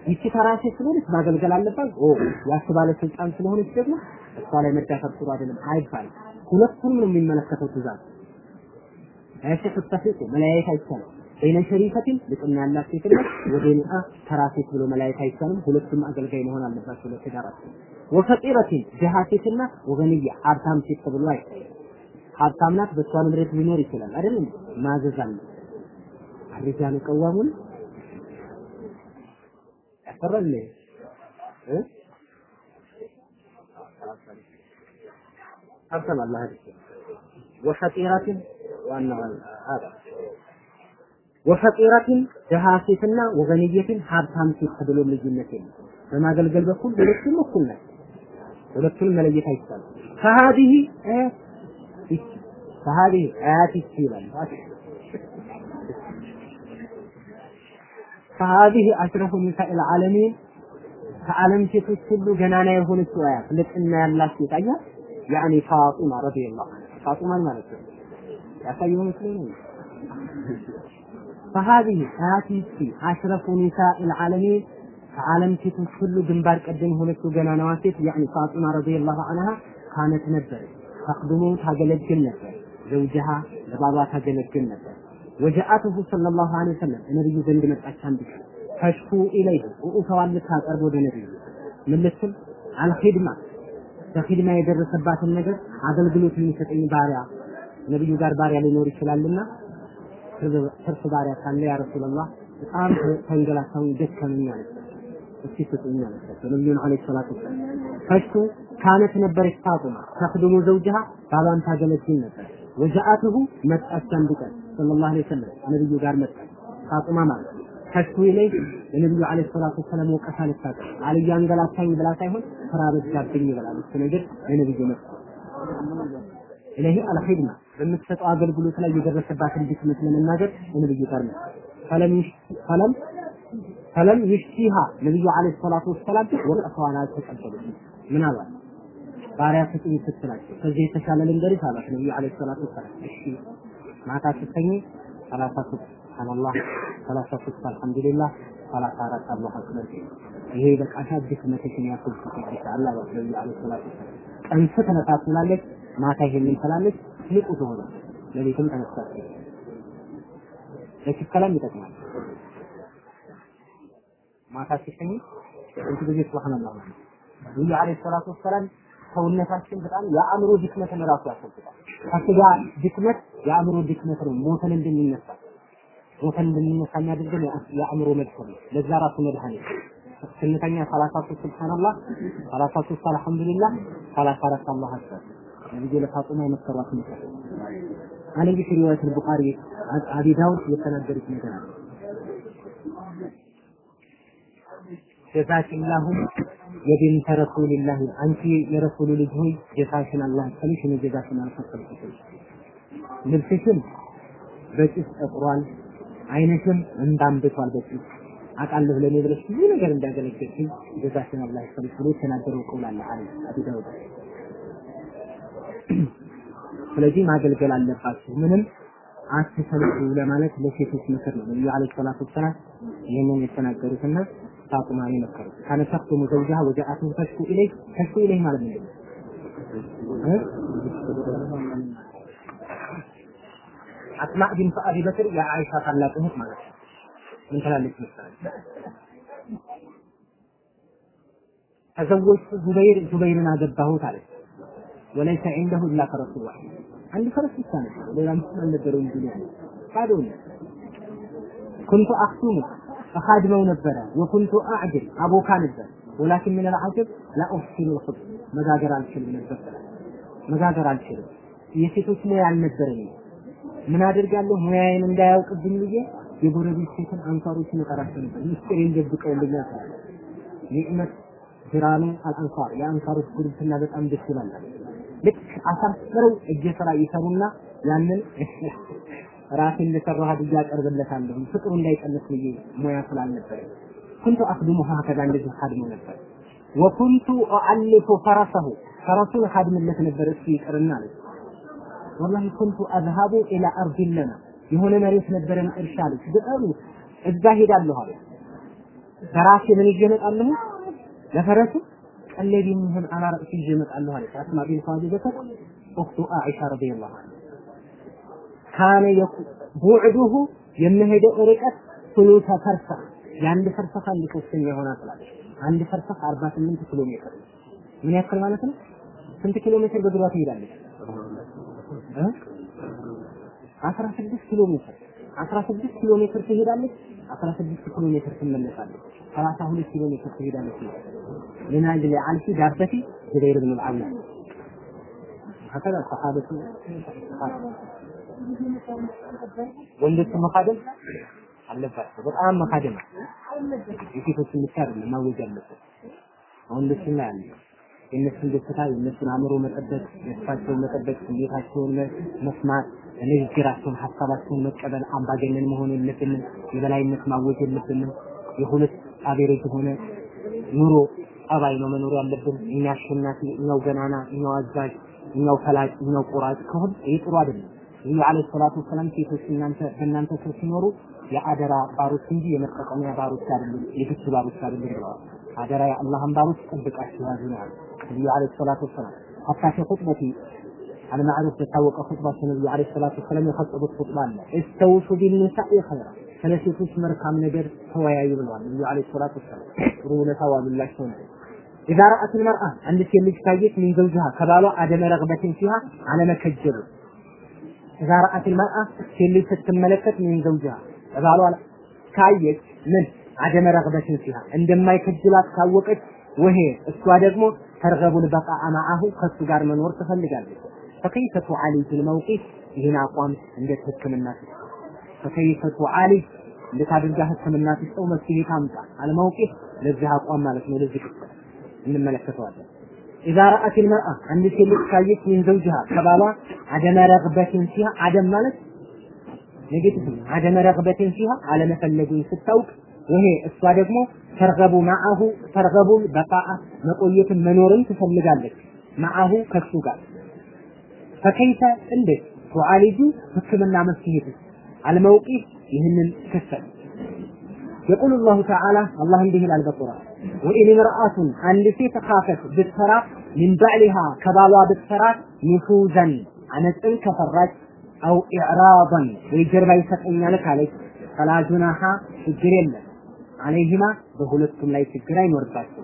ይቺ ተራ ሴት ስለሆነች ማገልገል አለባት። ኦ ያቺ ባለ ስልጣን ስለሆነች ደግሞ እሷ ላይ መዳፈር ጥሩ አይደለም አይባልም። ሁለቱም ነው የሚመለከተው ትእዛዝ። ላይስሑ ተፍሪቁ መለያየት አይቻልም በይነ ሸሪፈትን ልቅና ያላት ሴትና ወደ ኒአ ተራ ሴት ብሎ መለያየት አይቻልም። ሁለቱም አገልጋይ መሆን አለባቸው ለትዳራቸው። ወፈቂረትን ድሃ ሴትና ወገንያ ሀብታም ሴት ተብሎ አይታይም። ሀብታም ናት፣ በእሷ ንብረት ሊኖር ይችላል አይደል? ማዘዝ አለ። አርጃሉ ቀዋሙን ያፈራል ሀብታም አላህ ወፈቂረትን ዋናው አዳ ወፈቂረትን ድሃ ሴትና ወገንየትን ሀብታም ሴት ተብሎ ልዩነት የለም። በማገልገል በኩል ሁለቱም እኩል ናቸው። ሁለቱንም መለየት አይቻልም። ፈሃዲህ ፈሃዲህ አያት ይላል ፈሃዲህ አሽረፉ ኒሳኢል ዓለሚን ከዓለም ሴቶች ሁሉ ገናና የሆነችው አያት ልቅና ያላት ሴት አያት ያኒ ፋጡማ ረዲየላሁ ፋጡማን ማለት ነው ያሳየው መስሎኝ فهذه آتيتي أشرف نساء العالمين ከዓለም ሴቶች ሁሉ ግንባር ቀደም የሆነችው ገናናዋ ሴት ያኒ ፋጢማ ረዲየላሁ ዐንሃ ካነት ነበር ተቅድሞ ታገለግል ነበር ዘውጅሃ ለባባ ታገለግል ነበር ወጀአትሁ ሰለላሁ ዐለይሂ ወሰለም ነብዩ ዘንድ መጣች አንድ ቀን ተሽኩ ኢለይህ ውኡተዋን ልታቀርብ ወደ ነብዩ ምን ልትል አልኺድማ በኺድማ የደረሰባትን ነገር አገልግሎት የሚሰጠኝ ባሪያ ነብዩ ጋር ባሪያ ሊኖር ይችላልና ትርፍ ባሪያ ካለ ያ ረሱላህ በጣም ተንገላታውን ደከመኝ አለች። እስኪ ስጡኝ አለቻቸው ነቢዩን ዓለይሂ ሰላቱ ወሰላም። ፈሽቱ ካነት ነበረች ፋጡማ ተክድሙ ዘውጅሃ ባሏን ታገለግል ነበር። ወጀአትሁ መጣች አንድ ቀን ሰለላሁ ዐለይሂ ወሰለም ነብዩ ጋር መጣች ፋጡማ ማለት ፈሽቱ ኢለይህ ለነብዩ ዓለይሂ ሰላቱ ወሰላም ወቀሳ ልታቀርብ አልያ አንገላታኝ ብላ ሳይሆን ስራ በዛብኝ ብላለች። ነገር ለነብዩ መጣ ኢለይህ አልኺድማ በምትሰጠው አገልግሎት ላይ የደረሰባትን ድክመት ለመናገር ነብዩ ጋር ነው። ፈለም ፈለም ይሽቲሃ ነብዩ አለይሂ ሰላቱ ወሰላም ወቀሰዋን አልተቀበሉም። ምን አሏት? ባሪያ ስጡኝ ስትላቸው ከዚህ የተሻለ ልንገርሽ አሏት ነብዩ አለይሂ ሰላቱ ወሰላም። እሺ ማታ ስትተኝ ሰላሳ ሱብሃንአላህ ሰላሳ ሶስት አልሐምዱሊላህ ሰላሳ አራት አላሁ አክበር ይሄ በቃሻ ድክመትሽን ያስወግድልሽ አላህ ነብዩ አለይሂ ሰላቱ ወሰላም ቀን ስትነሳ ትውላለች ማታ ይሄንን ትላለች ንቁ ትሆነ ለቤትም ተነሳች። ለችከላም ይጠቅማል። ማታ ሲተኝ እንት ጊዜ ሱብሃንአላህ ነብዩ አለይሂ ሰላቱ ወሰላም ሰውነታችን በጣም የአእምሮ ድክመትን ራሱ ያስወግዳል ከስጋ ድክመት የአእምሮ ድክመት ነው። ሞተን እንድንነሳ ሞተን እንድንነሳ የሚያደርገን የአእምሮ መድከም ነው። ለዛ ራሱ መድኃኒት ስንተኛ ሰላሳ ሶስት سبحان الله ሰላሳ ሶስት الحمد لله ሰላሳ አራት الله أكبر ነብዩ ለፋጡማ የመከሯት ምክር አለይ برواية ቡኻሪ አቢ ዳውድ የተናገሩት ነገር አለ። ጀዛኪላሁም የቢንተ ረሱልላህ አንቺ የረሱሉ ልጅ ሆይ ጀዛሽን አላህ ከልሽ እኔ ጀዛሽን አልፈቀድኩትም ልብስሽም በጭስ ጠቁሯል አይንሽም እንዳንብቷል በጭስ። አውቃለሁ ለኔ ብለሽ ብዙ ነገር እንዳገለገልሽኝ ጀዛሽን አላህ ይክፈልሽ ብሎ የተናገረው ቀውል አለ አለ አቡ ዳውድ። ስለዚህ ማገልገል አለባችሁ ምንም አትሰልቹ ለማለት ለሴቶች ምክር ነው ነብዩ አለይሂ ሰላቱ ወሰላም ይህንን የተናገሩትና ፋጡማን መከሩ كانت تخدم وجاءت تشكو إليه تشكو إليه ማለት ነው? አስማዕ ቢንት አቢ በክር የአይሻ ታላቅ እህት ማለት ነው። ምን ትላለች መሰለኝ? تزوجت ዙበይር ዙበይርን አገባሁት አለች። وليس عنده إلا فرس واحد አንድ ፈረስ ብቻ ነበር፣ ሌላ ምንም አልነበረውም። دنيا ባዶ ነው። ኩንቱ አክቱሙ እኻድመው ነበረ ወኩንቱ አዕድል አቦካ ነበር ወላኪን ምን አልዓጀብ ላ ኡሕሲኑ ልኹብዝ መጋገር አልችልም ነበር መጋገር አልችልም የሴቶች ሙያ አልነበረኝም። ምን አደርጋለሁ ሙያዬን እንዳያውቅብኝ ብዬ የጎረቤት ሴትን አንሳሮችን እጠራቸው ነበር። ምስጢሬን ደብቀውልኛል ኒዕመት ጅራኑ አልአንሳር የአንሳሮች ጉርብትና በጣም ደስ ይላል። ልክ አሳፍረው እጀ ስራ ይሰሩና ያንን ራሴ እንደሰራሁ አድርጌ አቀርብለታለሁ። ፍቅሩ እንዳይቀንስ ብዬ ሙያ ስላልነበረ ኩንቱ አክድሙሃ ከዛ እንደዚህ ካድሞ ነበር። ወኩንቱ አአልፉ ፈረሰሁ። ፈረሱን ካድምለት ነበር። እሱ ይቅርና አለች ወላሂ ኩንቱ አዝሃቡ ኢላ አርዲን ለና። የሆነ መሬት ነበረን እርሻ አለች ገጠሩ እዛ ሄዳለሁ አለ በራሴ ምን ይዤ እመጣለሁ? ለፈረሱ ቀለብ የሚሆን አናረቅ ይዤ እመጣለሁ አለች አስማ ቢንት አቢ በከር أخت አኢሻ رضي الله عنها كان بعده የሚሄደው ርቀት ثلثي فرسخ የአንድ فرسخ አንድ ሶስተኛ ይሆናል ትላለች። አንድ فرسخ 48 ኪሎ ሜትር ነው። ምን ያክል ማለት ነው? ስንት ኪሎ ሜትር በእግሯ ትሄዳለች? እ 16 ኪሎ ሜትር 16 ኪሎ ሜትር ትሄዳለች። 16 ኪሎ ሜትር ትመለሳለች። 32 ኪሎ ሜትር ትሄዳለች። من أجل عرش دابتي زبير بن العوام هكذا صحابة ወንዶች መካደም አለባቸው። በጣም መካደም የሴቶች ብቻ አይደለም ማወጅ አለበት። ወንዶችም ላይ አለ። የእነሱን ደስታ የእነሱን አእምሮ መጠበቅ፣ ደስታቸውን መጠበቅ፣ ስሜታቸውን መስማት፣ ንግግራቸውን፣ ሀሳባቸውን መቀበል። አምባገነን መሆን የለብንም። የበላይነት ማወጅ የለብንም። የሁለት አቬሬጅ የሆነ ኑሮ ጠባይ ነው መኖር ያለብን። እኛ አሸናፊ፣ እኛው ገናና፣ እኛው አዛዥ፣ እኛው ፈላጭ፣ እኛው ቆራጭ ከሆን ይህ ጥሩ አይደለም። ነብዩ አለይሂ ሰላቱ ወሰላም ሴቶች እናንተ በእናንተ ስር ሲኖሩ የአደራ ባሮች እንጂ የመጠቀሚያ ባሮች አይደሉም፣ የግድ ባሮች አይደሉም ብለዋል። አደራ የአላህን ባሮች ጠብቃችሁ ያዙ ነው ያሉት ነብዩ عليه الصلاة والسلام። حتى في خطبته المعروف በታወቀ ኹጥባቸው ነብዩ عليه الصلاة والسلام የኸጠቡት ኹጥባ አለ። استوصوا بالنساء خيرا ስለ ሴቶች መልካም ነገር ተወያዩ ብለዋል ነብዩ عليه الصلاة والسلام። ጥሩ ውለታ ዋሉላቸው ነው። إذا رأت المرأة አንድ ሴት ልጅ ካየች من زوجها ከባሏ عدم رغبة فيها አለመከጀሉ إذا رأت المرأة ሴት ልጅ ስትመለከት من زوجها ከባሏ ካየች ምን عدم رغبة فيها እንደማይከጅላት ካወቀች وهي እሷ ደግሞ ترغب البقاء معه ከሱ ጋር መኖር ትፈልጋለች። فكيف تعالج الموقف ይህን አቋም እንዴት ህክምና ትስጥ። فكيف تعالج እንዴት አድርጋ ህክምና ትስጠው መፍትሄ ታምጣ። الموقف ለዚህ አቋም ማለት እንመለከተዋለን። إذا رأت المرأة አንድ ሴት ልጅ ካየች من زوجها ከባሏ عدم رغبة فيها عدم ማለት negative ነው። عدم رغبة فيها አለመፈለጉን ስታውቅ ይሄ እሷ ደግሞ ترغب معه ترغب بقاء መቆየትን መኖርን ትፈልጋለች። معه ከሱ ጋር فكيف እንዴት تعالج ህክምና መፍትሄት الموقف ይህንን ክስተት يقول الله تعالى አላህ እንዲህ ይላል በቁርአን وإن امرأة አንድ ሴት خافت ብትፈራ من بعلها ከባሏ ብትፈራ ኒፉዘን አመፅን ከፈራች አው ኢዕራضን። ወይ ጀርባ ይሰጠኛል ካለች ፈላ ጁናሃ ችግር የለም። አለይሂማ በሁለቱም ላይ ችግር አይኖርባቸው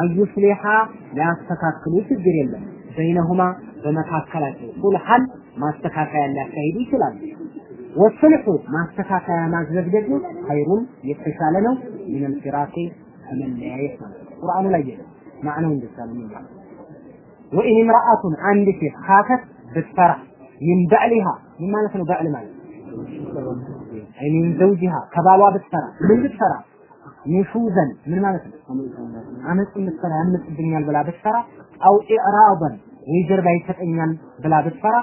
አዩስሊሃ ሊያስተካክሉ ችግር የለም። በይነሁማ በመካከላቸው ሱልሐን ማስተካከያ ሊያካሂዱ ይችላሉ። ወስልሑ ማስተካከያ ማድረግ ደግሞ ኸይሩን የተሻለ ነው። ሚነል ፊራቂ ከመለያየት ማለት ነው። ቁርአኑ ላይ የለም معنى ው እንደዛ ነው የሚባለው። وإن امرأة አንድ ሴት خافت ብትፈራ من بعلها ምን ማለት ነው? بعل ማለት أي من زوجها ከባሏ ብትፈራ ምን ብትፈራ نشوزا ምን ማለት ነው? አመፅ የምትፈራ ያምፅብኛል ብላ ብትፈራ አው ኢዕራበን ወይ ጀርባ ይሰጠኛል ብላ ብትፈራ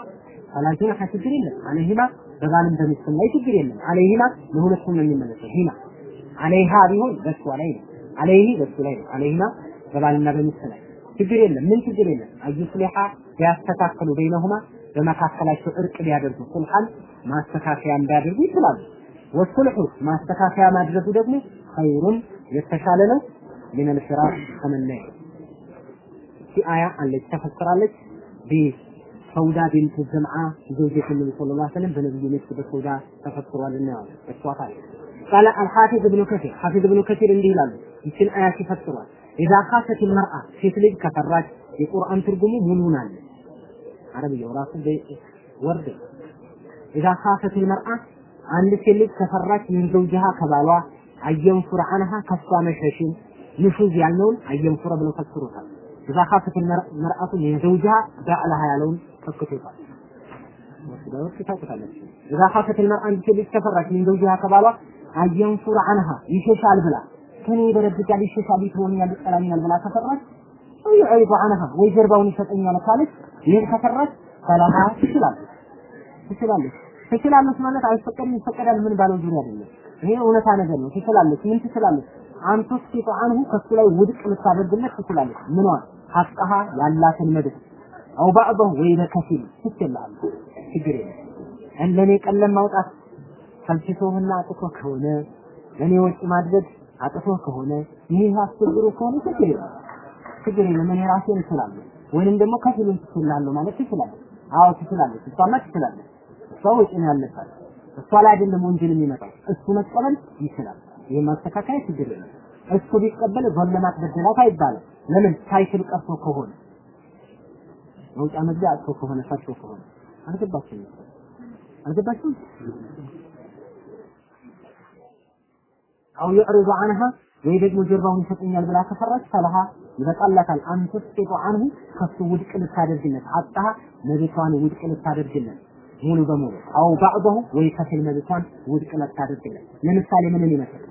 فلا جناح ችግር የለም عليهما በባልም በሚስትም ላይ ችግር የለም عليهما ለሁለቱም ነው የሚመለሰው هما አለይሃ ቢሆን በሷ ላይ ነው አለይኒ በሱ ላይ ነው። አለይና በባልና በሚስት ላይ ችግር የለም። ምን ችግር የለም። አዩስሊሓ ቢያስተካክሉ በይነሁማ በመካከላቸው እርቅ ቢያደርጉ ሱልሐን ማስተካከያ እንዳደርጉ ይችላሉ። ወሱልሑ ማስተካከያ ማድረጉ ደግሞ ኸይሩን የተሻለ ነው። ምን ልፍራቅ ከመለያ አያ አለች ተፈስራለች። በሰውዳ ቢንት ዘምዓ ዘውጀት ነብዩ ሰለላሁ ዐለይሂ ወሰለም በነብዩ ሚስት በሰውዳ ተፈስሯልና እሷ ታለ ቃለ አልሐፊዝ ኢብኑ ከሲር ሐፊዝ ኢብኑ ከሲር እንዲህ ይላሉ ይችን አያት ይፈጥሯል። ኢዛ ካፈት መርአ ሴት ልጅ ከፈራች የቁርአን ትርጉሙ ሙሉን አለ አረብያው ራሱ ወርድ ኢዛ ካፈት መርአ አንድ ሴት ልጅ ከፈራች ምን ዘውጅሃ ከባሏ አየም ቁርአንሃ ከሷ መሸሽን ንሹዝ ያልነውን አየም ቁረ ብለው ፈክሩታል። ኢዛ ካፈት መርአቱ ምን ዘውጅሃ ባዕላሃ ያለውን ፈክቶታል። ወስደውት ካፈት መርአ አንድ ሴት ልጅ ከፈራች ምን ዘውጅሃ ከባሏ አየም ቁርአንሃ ይሸሻል ብላ ከኔ ይበረብቃል፣ ይሸሻል፣ ይተወኛል፣ ይጠላኛል ብላ ከፈራች አይባ አንሃ ወይ ጀርባውን ይሰጠኛል ካለች ይህን ከፈራች ፈለሃ ትችላለች ትችላለች ትችላለች ማለት አይፈቀድም ይፈቀዳል ምን ባለው ዙሪያ አይደለም። ይሄ እውነታ ነገር ነው። ትችላለች ምን ትችላለች? አንተ ስቂጡ አንሁ ከሱ ላይ ውድቅ ልታደርግለት ትችላለች። ምኗን ሐቅሃ ያላትን መብት አው ባዕضه ወይ በከፊል ትችላለች። ችግር የለም። እንደኔ ቀለም ማውጣት ሰልችቶህና አጥቶ ከሆነ ለኔ ወጪ ማድረግ አጥቶ ከሆነ ይህ አስቸግሮ ከሆነ ችግር የለም። ችግር የለም። እኔ ራሴን እችላለሁ ወይንም ደግሞ ከፊሉን ትችላለሁ ማለት ትችላለች። አዎ ትችላለች። እሷማ ትችላለች። እሷ ወጪ ነው ያለባት። እሷ ላይ አይደለም ወንጀል የሚመጣው እሱ መቀበል ይችላል። ይህ ማስተካከያ ችግር የለም። እሱ ቢቀበል ዘለማት በደላት አይባልም። ለምን ሳይችል ቀርቶ ከሆነ መውጫ መግቢያ አጥቶ ከሆነ ፈርቶ ከሆነ አልገባችሁም? አልገባችሁም? አው የዕሪዱ አንሃ ወይ ደግሞ ጀርባውን ይሰጠኛል ብላ ከፈራች ፈለሃ ይበቃላታል። አንተ ስጤቱ አንሁ ከሱ ውድቅ ልታደርግለት አጣሃ መቤቷን ውድቅ ልታደርግለት ሙሉ በሙሉ። አው ባዕضሁ ወይ ከፊል መቤቷን ውድቅ ልታደርግለት። ለምሳሌ ምንን ይመስል?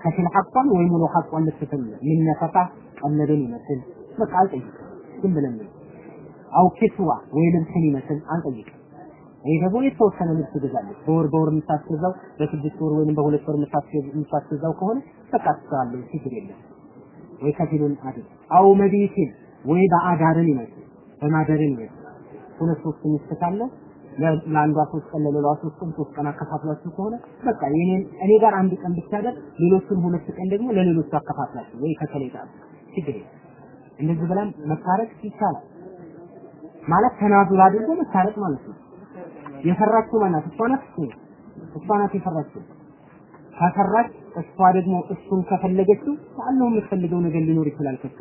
ከፊል ሐቋን ወይ ሙሉ ሐቋን ልትፈልግ ምን ነፈፋ? ቀለብን ይመስል። በቃ አልጠይቅም። ዝም ብለን አው ኪስዋ ወይ ልብስን ይመስል? አልጠይቅም ይህ ደግሞ የተወሰነ ልብስ ትገዛለች። በወር በወር የምታስገዛው በስድስት ወር ወይም በሁለት ወር የምታስገዛው ከሆነ በቃ ትሰራለች፣ ችግር የለም። ወይ ከፊሉን አድር አው መቢትን ወይ በአዳርን ይመስል በማደርን ይመስል ሁለት ሶስት ሚስት ካለ ለአንዷ ሶስት ቀን ለሌላዋ ሶስት ቀን ሶስት ቀን አከፋፍላችሁ ከሆነ በቃ የኔን እኔ ጋር አንድ ቀን ብታደር ሌሎቹን ሁለት ቀን ደግሞ ለሌሎቹ አከፋፍላችሁ ወይ ጋር ችግር የለም። እንደዚህ ብለን መታረቅ ይቻላል ማለት ተናዙል አድርጎ መታረቅ ማለት ነው። የፈራችው ማናት? እሷ ናት። እሱ እሷ ናት የፈራችው። ከፈራች እሷ ደግሞ እሱን ከፈለገችው ያለው የምትፈልገው ነገር ሊኖር ይችላል ከሱ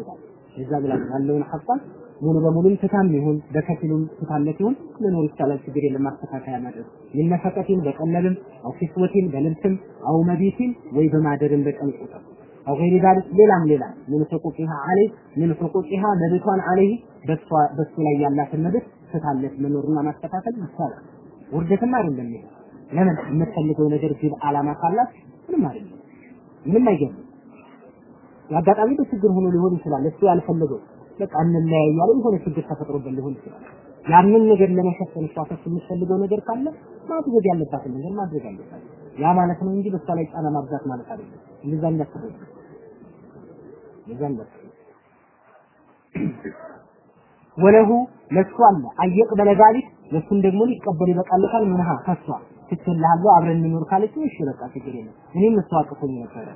እዛ ብላ ያለውን ሐቋን ሙሉ በሙሉም ትታም ይሁን በከፊሉም ትታለት ይሁን መኖር ይቻላል። ችግር የለም። ማስተካከያ ማድረግ من نفقة በቀለብም አው ፊስወቲን በልብስም أو مبيت ወይ በማደርም በቀን ቁጥር أو غير ذلك ሌላም ሌላ من حقوقها عليه من حقوقها መብቷን عليه በሱ ላይ ያላትን መብት ትታለት መኖርና ማስተካከል ይቻላል። ውርደትም አይደለም ይሄ። ለምን የምትፈልገው ነገር ግብ አላማ ካላት ምንም አይደለም፣ ምንም አይገርም። የአጋጣሚ በችግር ሆኖ ሊሆን ይችላል። እሱ ያልፈለገው በቃ እንለያያለን የሆነ ችግር ተፈጥሮበት ሊሆን ይችላል። ያንን ነገር ለመሸፈን ከሱ የምትፈልገው ነገር ካለ ማድረግ ያለባትን ነገር ማድረግ አለባት። ያ ማለት ነው እንጂ በሷ ላይ ጫና ማብዛት ማለት አይደለም። እንደዛ እንዳትደረግ እንደዛ እንዳትደረግ ወለሁ ለሱ አለ አየቅበለ ዛሊክ ለሱም ደግሞ ሊቀበል ይበቃለታል። ምንሃ ከሷ ትችላለህ አብረን እንኖር ካለች እሺ በቃ ችግር የለም እኔም እሱ አቅቶኝ ነበረ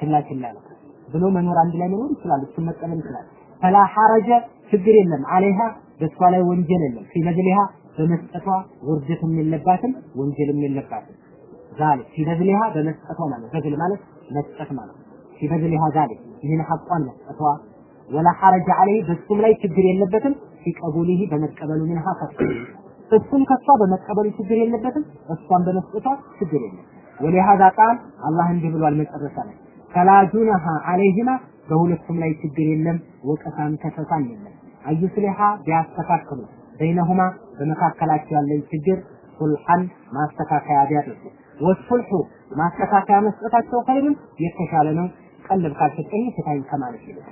ችላ ችላ ነው ብሎ መኖር አንድ ላይ መኖር ይችላል። እሱን መቀበል ይችላል። ፈላ ሐረጀ ችግር የለም አለይሃ በሷ ላይ ወንጀል የለም። ፊበዝሊሃ በመስጠቷ ውርደትም የለባትም ወንጀልም የለባትም። ዛሊክ ፊበዝሊሃ በመስጠቷ ማለት በዝል ማለት መስጠት ማለት ፊበዝሊሃ ዛሊክ ይህን ሐቋን መስጠቷ ወላ ሐረጀ አለይህ በሱም ላይ ችግር የለበትም ፊቀቡሊህ በመቀበሉ ምንሃ ከፍ እሱም ከሷ በመቀበሉ ችግር የለበትም እሷን በመስጠቷ ችግር የለም። ወሊሃዛ ቃል አላህ እንዲህ ብሏል መጨረሻ ላይ ፈላ አለይሂማ በሁለቱም ላይ ችግር የለም ወቀሳም ከሰሳም የለም። አዩስሊሃ ቢያስተካክሉ በይነሁማ በመካከላቸው ያለን ችግር ሱልሐን ማስተካከያ ቢያደርጉ። ወሱልሑ ማስተካከያ መስጠታቸው ኸይሩን የተሻለ ነው ቀልብ ካልሰጠኝ ፍታኝ ከማለት ይልቅ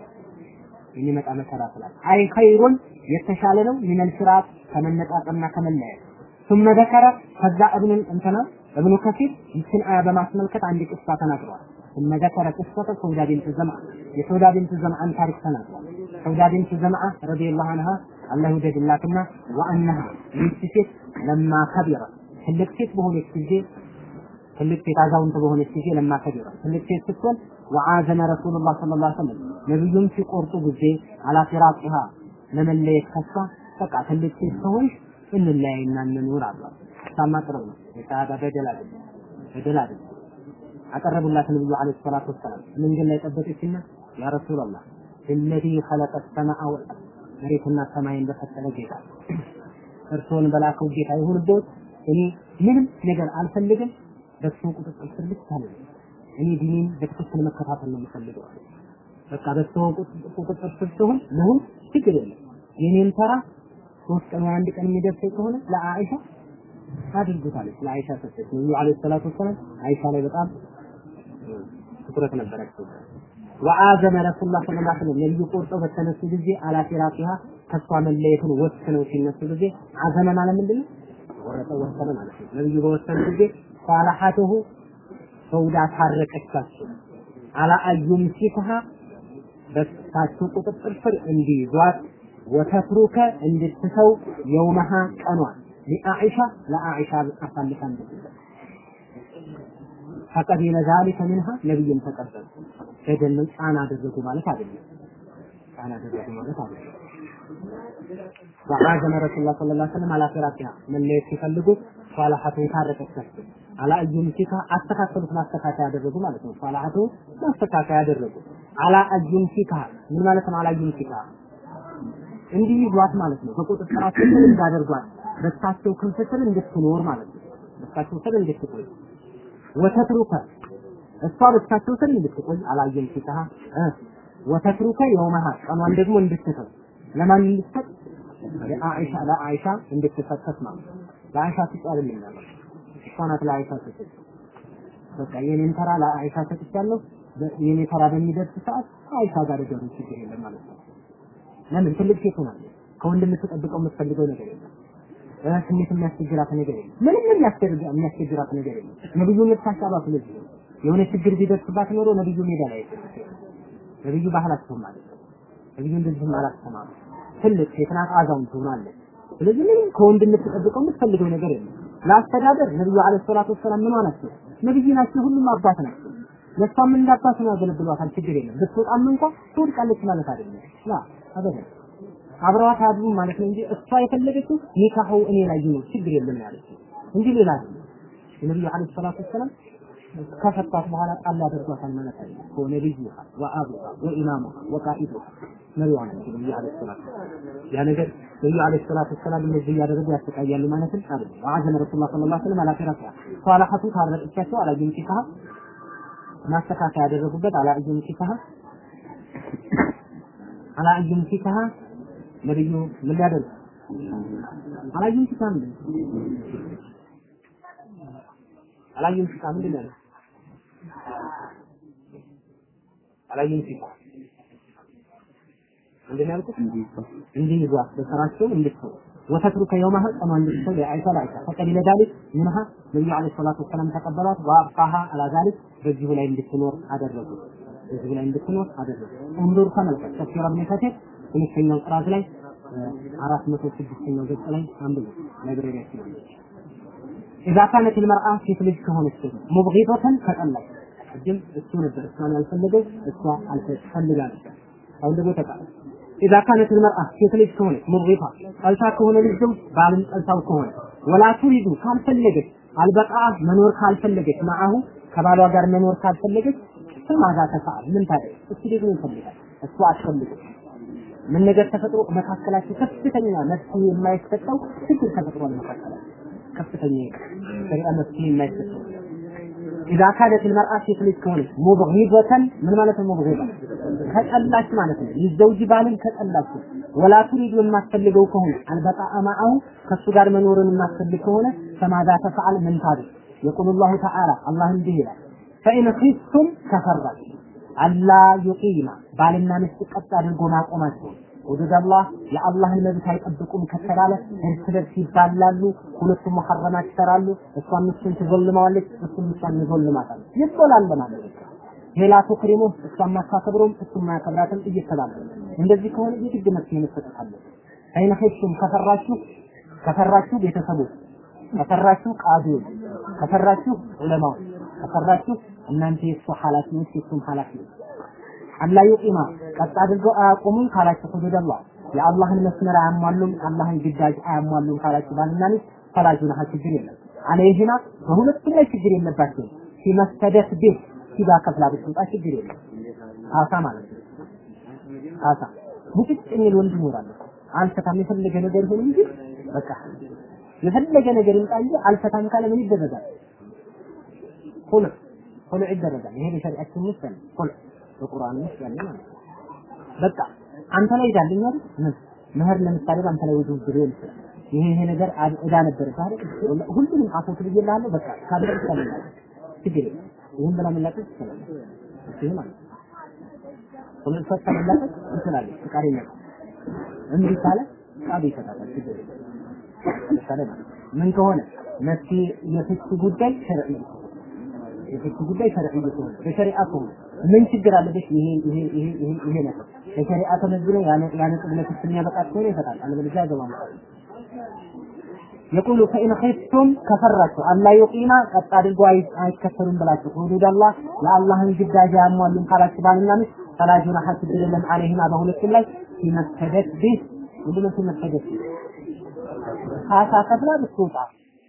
የሚመጣ መከራ ስላለ አይ ኸይሩን የተሻለ ነው ሚነል ፍራቅ ከመነጣጠርና ከመለያየት ثم ذكر ከዛ እብኑ እንትና እብኑ ከሲር ይችን አያ በማስመልከት አንድ ቅሳ ተናግረዋል ثم ذكر قصة سودا بنت زمعة የሰውዳ ቢንት ዘምዓን ታሪክ ተናግሯል ሰውዳ ቢንት ዘምዓ ረዲየላሁ ዐንሃ አላህ ይውደድላትና ወአነሃ ይህች ሴት ለማ ከቢረ ትልቅ ሴት በሆነች ጊዜ ትልቅ ሴት አዛውንት በሆነች ጊዜ ለማ ከቢረ ትልቅ ሴት ስትሆን ወአዘነ ረሱሉላህ ሰለላሁ ዐለይሂ ወሰለም ነብዩም ሲቆርጡ ጊዜ አላፊራቂሃ ለመለየት ከሷ በቃ ትልቅ ሴት ከሆንሽ እንለያይና እንኑር አሏት። እሷማ ጥሩ ነው። የሰሃባ በደል አይደለም፣ በደል አይደለም። አቀረቡላት ነብዩ አለይሂ ሰላቱ ወሰላም። መንገድ ላይ ጠበቀችና ያ ረሱላላህ እለዚ ኸለቀ ሰማአ ወልአርድ መሬትና ሰማይን በፈጠረ ጌታ እርስዎን በላከው ጌታ ይሁንብዎት እኔ ምንም ነገር አልፈልግም፣ በሱ ቁጥጥር ስር ብቻ እኔ ዲኔን በትክክል መከታተል ነው የምፈልገው። በቃ በሱ ቁጥጥር ስር ሲሆን ለሁን ችግር የለም። የኔን ተራ ሶስት ቀን ወይ አንድ ቀን የሚደርሰኝ ከሆነ ለአይሻ አድርጉታለች ለአይሻ ሰጠች። ነብዩ አለይሂ ሰላቱ ወሰላም አይሻ ላይ በጣም ትኩረት ነበራቸው ወአዘመ ረሱላህ ሰለላሁ ዐለይሂ ወሰለም ነብዩ ቆርጠው በተነሱ ጊዜ አላ ፊራቂሃ ከሷ መለየቱን ወስነው ሲነሱ ጊዜ አዘመ ማለት ምንድን ነው? ቆረጠ ወሰነ ማለት ነው። ነብዩ በወሰኑ ጊዜ ሷላሐቱሁ ሰውዳ ታረቀቻቸው አላ አዩም ሲትሃ በሳቸው ቁጥጥር ስር እንዲይዟት ወተትሩከ እንድትተው የውመሃ ቀኗን ሊአኢሻ ለአኢሻ አሳልፋ እንድትሰጥ ፈቀቢለ ዛሊከ ሚንሃ ነብዩም ተቀበሉ። በደልን ጫና አደረጉ ማለት አይደለም። ጫና አደረጉ ማለት አይደለም። ወዓዘመ ረሱላህ ሰለላሁ ዐለይሂ ወሰለም አላ መለየት ሲፈልጉ ሷላሐቱ ታረቀቻቸው አላ አዩም ሲካ አስተካከሉት ማስተካከያ ያደረጉ ማለት ነው። ሷላሐቱ ማስተካከያ ያደረጉ አላ አዩም ሲካ ምን ማለት ነው? አላ አዩም ሲካ እንዲህ ይዟት ማለት ነው። በቁጥጥራቸው ስር እንዳደርጓት በሳቸው ክንፍ ስር እንድትኖር ማለት ነው። በሳቸው ስር እንድትቆይ ወተትሩከ እሷ በሳቸው ስር እንድትቆይ አላየም ሲታሃ ወተትሩከ የውመሃ ቀኗን ደግሞ እንድትተው ለማን እንድትሰጥ ለአኢሻ ለአኢሻ እንድትሰጠት ማለት ነው። ለአኢሻ ትጫልልኝ ማለት እሷ ናት ለአኢሻ ሰጠች። በቃ የኔን ተራ ለአኢሻ ሰጥቻለሁ። የኔ ተራ በሚደርስ ሰዓት አኢሻ ጋር ደሩ ችግር የለም ማለት ነው። ለምን ትልቅ ሴት ሆናለች። ከወንድ የምትጠብቀው የምትፈልገው ነገር የለም። ስሜት የሚያስቸግራት ነገር የለም። ምንም የሚያስቸግራት ነገር የለም። ነብዩ የታሻባት ስለዚህ ነው። የሆነ ችግር ቢደርስባት ኖሮ ነብዩ ሜዳ ላይ ነብዩ ባህላቸውም ማለት ነው። ነብዩ እንደዚህም አላስተማሩ። ትልቅ ሴት ናት፣ አዛውንት ሆናለች። ስለዚህ ምንም ከወንድ የምትጠብቀው የምትፈልገው ነገር የለም። ለአስተዳደር ነብዩ አለይሂ ሰላቱ ወሰላም ምን ናቸው? ነብይ ናቸው፣ ሁሉም አባት ናቸው። ለሷም እንደ አባት ነው ያገለግሏታል። ችግር የለም። ብትወጣም እንኳን ትወድቃለች ማለት አይደለም። ላ አበደን አብረዋት አድሩ ማለት ነው እንጂ እሷ የፈለገችው ኒካሁ እኔ ላይ ይኖር ችግር የለም ያለችው እንጂ ሌላ የነብዩ አለይሂ ሰላቱ ወሰላም ከፈታት በኋላ ጣል አድርጓታል ማለት አይደለም። ወነብዩሃ ወአቡሃ ወኢማሙሃ ወቃኢዱሃ መሪዋ ናቸው ነብዩ አለይሂ ሰላቱ ያ ነገር ነብዩ አለይሂ ሰላቱ ወሰላም እንደዚህ እያደረጉ ያሰቃያሉ ማለትም አይደለም። ወአዘመ ረሱላህ ሰለላሁ ዐለይሂ ወሰለም አላ ፊራቂሃ ሷላሐቱ ታረቀቻቸው አላ ዩምሲካሃ ማስተካከያ ያደረጉበት አላ ዩምሲካሃ አላ ዩምሲካሃ ነብዩ ምን ሊያደርግ አላየም ሲካ ምንድን አላየም ሲካ ምንድን ነው። አላየም ሲካ ምንድን ያልኩት? እንዲህ ይዟት በስራቸው እንድትሰው ወተትሩከ የውመሃ ቀኗ እንድትሰው ለአይሻ ለአይሻ ፈቀድ ለዳሊክ ምንሃ ነቢዩ ዓለይሂ ሰላቱ ወሰላም ተቀበሏት። ወአብቃሃ አላ ዛሊክ በዚሁ ላይ እንድትኖር አደረጉ። በዚሁ ላይ እንድትኖር አደረጉ። እንዱር ተመልከት። ተፍሲር ኢብኑ ከቲር ሁለተኛው ጥራት ላይ አራት መቶ ስድስተኛው ገጽ ላይ አንብቡ። ላይብረሪያችን አለች። ኢዛ ካነት ልመርአ ሴት ልጅ ከሆነች ደግሞ ሙብጊበተን ከጠላች ቅድም እሱ ነበር እሷን ያልፈለገው እሷ አልፈልጋ ነበር። አሁን ደግሞ ተቃለ ኢዛ ካነት ልመርአ ሴት ልጅ ከሆነች ሙብጊባ ጠልታ ከሆነ ልጅም ባልን ጠልታው ከሆነ ወላ ቱሪዱ ካልፈለገች አልበቃ መኖር ካልፈለገች ማአሁ ከባሏ ጋር መኖር ካልፈለገች ፈማዛ ተፈዓል ምን ታዲያ? እሱ ደግሞ ይፈልጋል እሱ አትፈልግም። ምን ነገር ተፈጥሮ መካከላቸው ከፍተኛ መፍትሄ የማይሰጠው ችግር ተፈጥሯል። መካከላቸው ከፍተኛ ሸሪዓ መፍትሄ የማይሰጠው ኢዛ ካደት ልመርአ ሴት ልጅ ከሆነች ሙብሂበተን ምን ማለት ነው? ሙብሂባ ከጠላች ማለት ነው። ይዘውጂ ባልን ከጠላች ወላ ቱሪድ የማትፈልገው ከሆነ አልበጣአ ማአሁ ከእሱ ጋር መኖርን የማትፈልግ ከሆነ ፈማዛ ተፈዓል ምን ታድርግ? የቁል ላሁ ተዓላ አላህ እንዲህ ይላል ፈኢን ኺፍቱም ተፈራጅ አላ ዩቂማ ባልና ሚስት ቀጥ አድርጎ ማቆማቸው አላህ የአላህን መብት አይጠብቁም ከተባለ እርስ በርስ ይባላሉ። ሁለቱም መሐረማት ይሰራሉ። እሷም ሚስቱን ትዞልመዋለች፣ እሱም ሚስቷን ይዞልማታል። ይጦላለማል። ሌላ ተክሪሞ እሷም ማታከብረውም እሱም ማያከብራትም እየተባለ እንደዚህ ከሆነ የግድ መፍትሄ መሰጠት አለበት። አይነ ኸሽም ከፈራችሁ ከፈራችሁ ቤተሰቦች ከፈራችሁ ቃዲዎች ከፈራችሁ ዑለማዎች ከፈራችሁ እናንተ የእሱ ኃላፊዎች የእሱም ኃላፊዎች አላ ቀጥ አድርገው አያቆሙም ካላችሁ ሁዱደላህ የአላህን መስመር አያሟሉም አላህን ግዳጅ አያሟሉም ካላችሁ ባልና ሚስት ፈላጁና ችግር የለም። አለይህና በሁለቱም ላይ ችግር የለባቸውም ሲመስተደት ቤት ሲባ ከፍላ ብትወጣ ችግር የለም። ካሳ ማለት ነው። ካሳ ሙጭጭ የሚል ወንድ ይኖራል። አልፈታም የፈለገ ነገር ይሁን እንጂ በቃ የፈለገ ነገር ይምጣ እንጂ አልፈታም ካለ ምን ይደረጋል? ሁሉ ሁሉ ይደረጋል። ይሄ በሸሪዓችን ውስጥ ነው ሁሉ በቁርአን ውስጥ ያለ ማለት ነው በቃ አንተ ላይ አይደል ምን? ምህር ለምሳሌ አንተ ላይ ወዱ ብሎ ይችላል ይሄ ይሄ ነገር እዳ ነበር ታዲያ? ሁሉንም አፎት ብዬልሃለሁ። በቃ ካደረ ይችላል ችግር ይሄን ብላ መላቀቅ ይችላል ይሄ ማለት ሁሉ ፈታ መላቀቅ ይችላል። ፍቃደኛ እምቢ ካለ ቃል ይሰጣል። ችግር የለም። ምን ከሆነ መፍትሄ የፍች ጉዳይ ሸርዒ የፍች ጉዳይ ሸርዒ ከሆነ በሸሪዓ ከሆነ ምን ችግር አለበት? ይሄ ይሄ ይሄ ይሄ ይሄ ነገር በሸሪዓ ተመዝኖ ያነ ቅብለት የሚያበቃት ከሆነ ይፈታል። አለበለዚያ አይገባም። የቁሉ ፈኢን ኺፍቱም ከፈራችሁ አላ ዩቂማ ቀጥ አድርጎ አይከተሉም ብላችሁ ሁዱድ አላህ የአላህን ግዳጅ ያሟሉም ካላችሁ ባልና ሚስት ፈላ ጁናሐ ችግር የለም አለይሂማ በሁለቱም ላይ ሲመተደት ቢህ ምንድነው ሲመተደት ካሳ ከፍላ ብትወጣ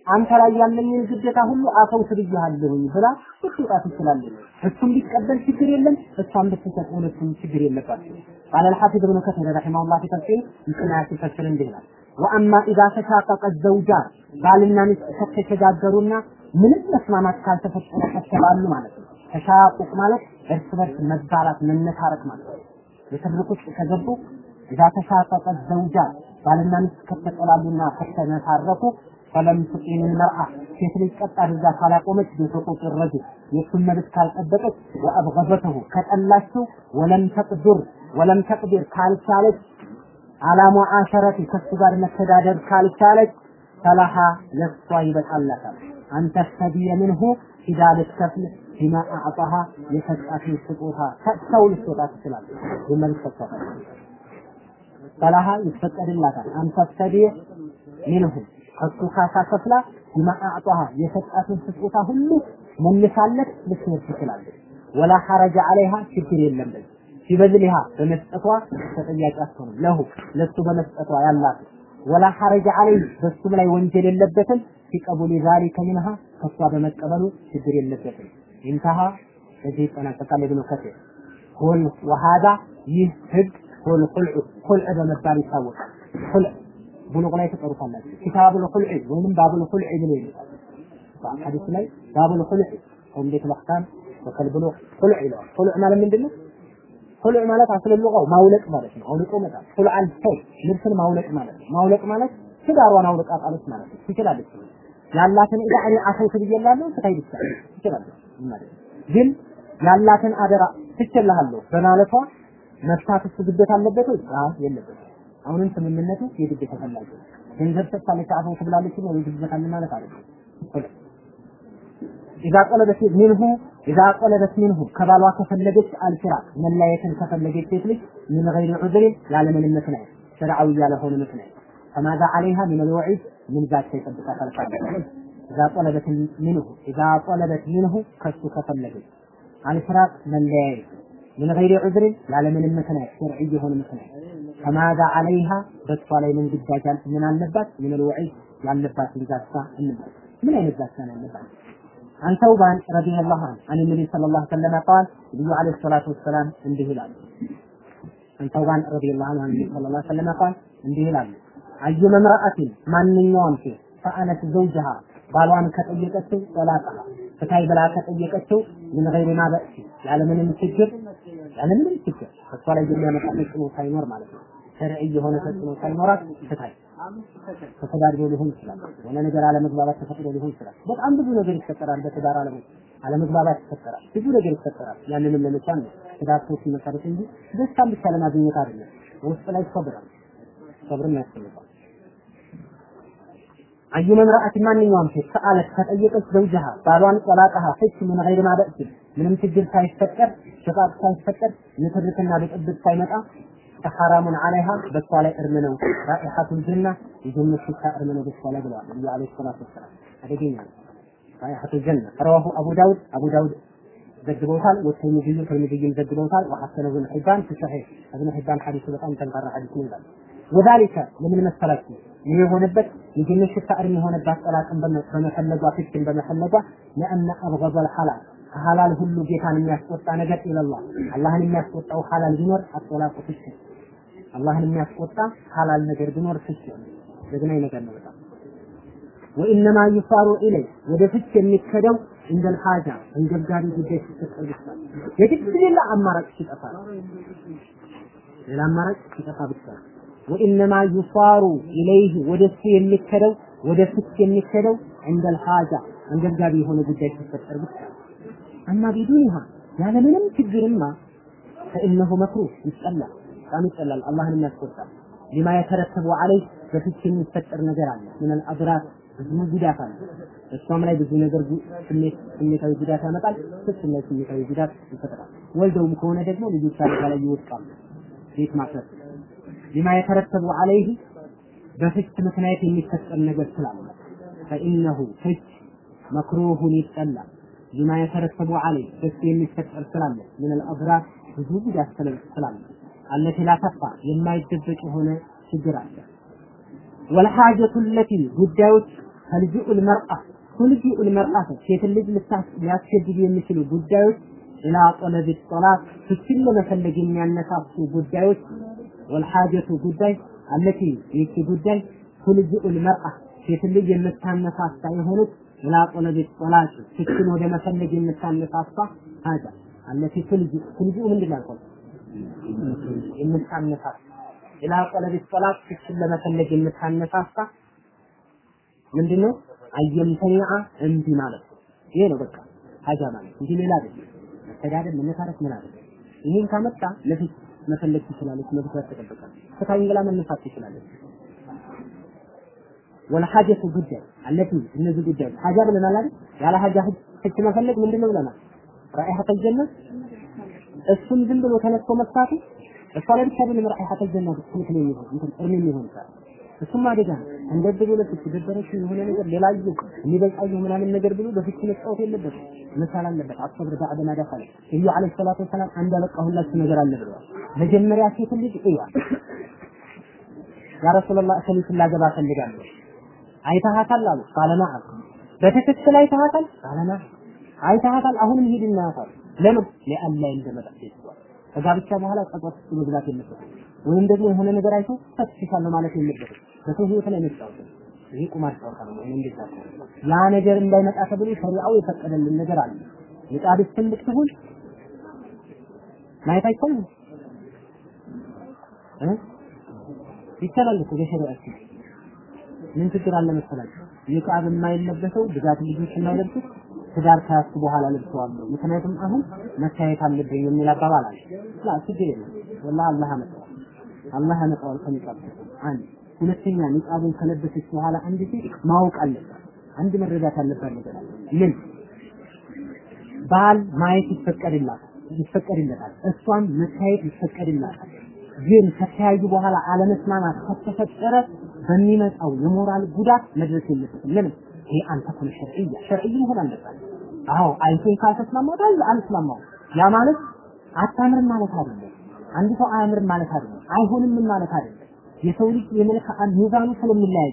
አንተ ላይ ያለኝን ግዴታ ሁሉ አፈውት ብያለሁኝ ብላ ልትወጣ ትችላለች። እሱም ቢቀበል ችግር የለም፣ እሷም ብትሰጥ ሁለቱም ችግር የለባቸው። ቃል الحافظ ابن كثير رحمه الله في تفسير እንትና ሲፈስር እንዲህ ይላል ወአማ ኢዛ ተሻቀቀ ዘውጃን ባልና ሚስት ከተሸጋገሩና ምንም መስማማት ካልተፈጠረ ከተባሉ ማለት ነው። ተሻቁቅ ማለት እርስ በርስ መባላት መነታረክ ማለት ነው። የትርክ ውስጥ ከገቡ ኢዛ ተሻቀቀ ዘውጃን ባልና ሚስት ከተጠላሉና ከተነታረኩ ፈለም ትቂም መርአ ሴት ልጅ ቀጥ አድርጋ ካላቆመች በተቆጥ ረጅል የእሱን መብት ካልጠበቀች ወአብገበተሁ ከጠላችው ወለም ተቅዱር ወለም ተቅዲር ካልቻለች አላ ሙዓሸረቲ ከሱ ጋር መተዳደር ካልቻለች ፈላሃ ለሷ ይበቃላታል። አንተ ተቢየ ምንሁ ሂዳ ልትከፍል ቢማ አዕጣሃ የሰጣትን ስጦታ ሰጥተው ልትወጣ ትችላለች። የመልክ ሰጥቷታል ይፈቀድላታል። አንተ ተቢየ ምንሁ ከሱ ካሳ ከፍላ ቢማ የሰጣትን ስጦታ ሁሉ መልሳለት ልትወርድ ትችላለች። ወላ ሐረጀ አለይሃ ችግር የለም በዚህ። ሲበዝልሃ በመስጠቷ ተጠያቂ አትሆንም። ለሁ ለሱ በመስጠቷ ያላት ወላ ሐረጀ አለይህ በሱም ላይ ወንጀል የለበትም። ሲቀቡል ዛሊከ ሚንሃ ከሷ በመቀበሉ ችግር የለበትም። ኢንተሃ በዚህ ይጠናቀቃል ኢብኑ ከሲር። ሁል ወሃዳ ይህ ህግ ሁል ሁልዕ በመባል ይታወቃል። ሁልዕ ቡሉቅ ላይ ትቀሩታላችሁ ኪታቡል ሁልዕ ወይንም ባቡል ሁልዕ ብሎ ይሉታል ሐዲስ ላይ ባቡል ሁልዕ እንዴት ለህካም ወከልብሎ ሁልዕ ይለዋል ሁልዕ ማለት ምንድን ነው ሁሉዕ ማለት አስለ ሉጋው ማውለቅ ማለት ነው። አውልቆ መጣል። ሁልዓል ሰው ልብስን ማውለቅ ማለት ነው። ማውለቅ ማለት ትዳሯን አውልቃ ጣለች ማለት ነው። ትችላለች። ያላትን ዕዳ እኔ አፈውት ብዬላለሁ ስታይ ብቻ ትችላለች ማለት ግን ያላትን አደራ ትችላለሁ በማለቷ መፍታት እሱ ግዴታ አለበት ወይ? አዎ የለበትም። አሁንም ስምምነቱ የግዴታ ተፈላጊ ገንዘብ ሰጥታለች አፈውት ብላለች ነው ይግበታል ማለት አይደለም። ኢዛ ቀለበት ሚንሁ ኢዛ ቀለበት ሚንሁ ከባሏ ከፈለገች አልፊራቅ መለያየትን ከፈለገች ሴት ልጅ ምን ገይር ዑዝሪን ያለምንም ምክንያት ሸርዓዊ ያልሆነ ምክንያት ፈማዛ አለይሃ ምን ልወዒድ ምን ዛቻ ይጠብቃታል? ካለ ኢዛ ቀለበት ሚንሁ ኢዛ ቀለበት ሚንሁ ከሱ ከፈለገች አልፊራቅ መለያየት። ምን ገይር ዑዝሪን ያለምንም ምክንያት ሸርዒ የሆነ ምክንያት ፈማዛ አለይሃ በሷ ላይ ምን ግዳጅ ምን አለባት ምን ልወዒድ ያለባትን ዛቻ እንመልከት ምን አይነት ዛቻ ነው ያለባት عن ثوبان رضي الله عنه عن النبي صلى الله عليه وسلم قال النبي عليه الصلاة والسلام እንዲህ ይላሉ عن ثوبان رضي الله عنه عن النبي صلى الله عليه وسلم قال እንዲህ ይላሉ አዩመ ምርአትን ማንኛውም ሴት ፈአነት ዘውጅሃ ባሏን ከጠየቀችው ጠላቀሃ ፍታይ ብላ ከጠየቀችው ምን ገይሪ ማ በእሲ ያለምንም ችግር ያለምንም ችግር እሷ ላይ የሚያመጣ ተጽዕኖ ሳይኖር ማለት ነው ሸርዒ የሆነ ተጽዕኖ ሳይኖራት ፍታይ ተሰዳድቦ ሊሆን ይችላል። የሆነ ነገር አለመግባባት ተፈጥሮ ሊሆን ይችላል። በጣም ብዙ ነገር ይፈጠራል። በትዳር አለመ አለመግባባት ይፈጠራል። ብዙ ነገር ይፈጠራል። ያንንም ለመቻል ነው ትዳር ሰው ሲመሰረት እንጂ ደስታን ብቻ ለማግኘት አይደለም። ውስጥ ላይ ሰብራል ሰብርም ያስፈልጋል። አዩ መምራአት ማንኛውም ሴት ሰአለት ከጠየቀች ዘውጅሃ ባሏን ጠላቀሃ ፍች ምን ገይር ማበእስ ምንም ችግር ሳይፈጠር ሽቃቅ ሳይፈጠር ንትርክና ብጥብጥ ሳይመጣ ፈሐራሙን አለይሃ በሷ ላይ እርም ነው። ራኢሐቱል ጀና የጀነት ሽታ እርም ነው በሷ ላይ ብለዋል ነብዩ አለይሂ ሰላቱ ወሰላም። አደገኛ ነው። ጀነ ረዋሁ አቡ ዳውድ አቡ ዳውድ ዘግበውታል። ወተርሚዚዩ ተርሚዚዩም ዘግበውታል። ወሐሰነሁ ኢብኑ ሒባን ፊ ኢብኑ ሒባን ሐዲሱ በጣም ጠንካራ ሐዲስ ነው ይላል። ወዛሊከ ለምን መሰላችሁ? ይህ የሆነበት የጀነት ሽታ እርም የሆነባት ጠላቅን በመፈለጓ ፍችን በመፈለጓ ለአነ አብገበል ሐላል ከሐላል ሁሉ ጌታን የሚያስቆጣ ነገር ኢለላህ አላህን የሚያስቆጣው ሐላል ቢኖር አጠላቁ ፍች አላህን የሚያስቆጣ ሐላል ነገር ቢኖር ፍች ዘግናኝ ነገር ነው በጣም። ወኢነማ ዩሳሩ ኢለይ ወደ ፍች የሚከደው እንደል ሐጃ አንገብጋቢ ጉዳይ ሲፈጠር ብቻ የግድ ሌላ አማራጭ ሲጠፋ ሌላ አማራጭ ሲጠፋ ብቻ ወኢነማ ዩሳሩ ኢለይህ ወደሱ የሚከደው ወደ ፍች የሚከደው እንደል ሐጃ አንገብጋቢ የሆነ ጉዳይ ሲፈጠር ብቻ አማ ቢዱኒሃ ያለምንም ችግርማ ፈኢነሁ መክሩህ ይጠላል በጣም ይጠላል። አላህን የሚያስቆጣል ሊማ የተረተቡ አለይ በፍች የሚፈጠር ነገር አለ። ምን አልአድራት ብዙ ጉዳት አለ። እሷም ላይ ብዙ ነገር ስሜት ስሜታዊ ጉዳት ያመጣል። ፍችም ላይ ስሜታዊ ጉዳት ይፈጥራል። ወልደውም ከሆነ ደግሞ ልጆች አደጋ ላይ ይወድቃሉ። ቤት ማፍረስ ሊማ የተረተቡ አለይህ በፍች ምክንያት የሚፈጠር ነገር ስላለ ፈኢነሁ ፍች መክሩሁን ይጠላል። ሊማ የተረተቡ አለይ በሱ የሚፈጠር ስላለ ምን አልአድራት ብዙ ጉዳት ስላለ አለቲ ላተፋ የማይደበቅ የሆነ ችግር አለ። ወልሐጀቱ ለቲ ጉዳዮች ተልጅኡል መርአ ቱልጅኡል መርአ ሴት ልጅ ሊያስገድዱ የሚችሉ ጉዳዮች ኢላ ጠለብ ጦላት ፍችን ለመፈለግ የሚያነሳሱ ጉዳዮች ወልሐጀቱ ጉዳይ አለቲ ይህቺ ጉዳይ ቱልጅኡል መርአ ሴት ልጅ የምታነሳሳ የሆነች ኢላ ጠለብ ጦላት ፍችን ወደ መፈለግ የምታነሳሳ ሀጃ አለቲ ቱልጅኡ ቱልጅኡ ምንድን ነው የምታነሳሳ ኢላ ጠለብ ጦላት ፍችን ለመፈለግ የምታነሳሳ ምንድነው አየምተኛ እምቢ ማለት ነው። ይሄ ነው በቃ ሀጃ ማለት እንጂ ሌላ አይደለም። መተዳደር መነካረት ምን አለ? ይሄን ካመጣ ለፊት መፈለግ ትችላለች፣ መግባት ተጠበቃል። ፍታኝ ብላ መነሳት ትችላለች። ወለሐጀቱ ጉዳይ አለቲ እነዚህ ጉዳዮች ሀጃ ብለናል አይደል? ያለ ሀጃ ህግ መፈለግ ምንድነው ብለናል? ራኢሐተል ጀነ እሱም ዝም ብሎ ተነስቶ መፍታቱ እሷ ላይ ብቻ አይደለም ራኢሐተል ጀነ ትክክል የሚሆን እንትን እርም የሚሆን ይችላል እሱም አደጋ ነው። እንደዚህ ለፍች ደበረሽ የሆነ ነገር ሌላ ይዞ የሚበልጣየው ምናምን ነገር ብሎ በፍች መጫወት የለበትም። መቻል አለበት። አሰብር ባዕደ ማ ነብዩ ዓለይሂ ሰላቱ ወሰላም አንድ ያበቃሁላችሁ ነገር አለ ብለዋል። መጀመሪያ ሴት ልጅ እዩዋት። ያ ረሱላህ እከሊት ላገባ ፈልጋለሁ አይተሃታል አሉ። ነዓም። በትክክል አይተሃታል? ነዓም። አይተሃታል? አሁንም ሂድና ያታል። ለምን ለአላ እንደመጣ ይቷል። ከጋብቻ በኋላ ውስጥ መግባት የለበትም። ወይም ደግሞ የሆነ ነገር አይቶ ፈትሽሻለሁ ማለት የለበትም። በሰው ህይወት ላይ መጫወት ይሄ ቁማር ጨዋታ ነው። እኔ እንደዛ ያ ነገር እንዳይመጣ ተብሎ ሸሪዓው የፈቀደልን ነገር አለ። የጣቢት ትልቅ ትሁን ማየት አይቻልም እ ይቻላል እኮ በሸሪዓችን ምን ችግር አለ መሰላችሁ? የቃብ የማይለበሰው ብዛት ልጆች የማይለብሱት ትዳር ከያዝኩ በኋላ ለብሰዋለሁ። ምክንያቱም አሁን መታየት አለብኝ የሚል አባባል አለ። ላ ችግር የለም ወላሂ አላህ አመጣው አላህ ያመጣዋል ከኒቃብ አንድ ሁለተኛ ኒቃቡን ከለበሰች በኋላ አንድ ሴት ማወቅ አለባት። አንድ መረዳት ያለባት ነገር ምን ባል ማየት ይፈቀድላታል ይፈቀድለታል፣ እሷን መታየት ይፈቀድላታል። ግን ከተያዩ በኋላ አለመስማማት ከተፈጠረ በሚመጣው የሞራል ጉዳት መድረስ የለበትም። ለምን ይሄ አንተ ኩን ሸርዕያ ሸርዕይ መሆን አለባት። አዎ አይቶኝ ካልተስማማት አልስማማው ያ ማለት አታምርም ማለት አይደለም። አንድ ሰው አያምርም ማለት አይደለም። አይሆንም ማለት አይደለም። የሰው ልጅ የመልክዓ ሚዛኑ ስለሚለያይ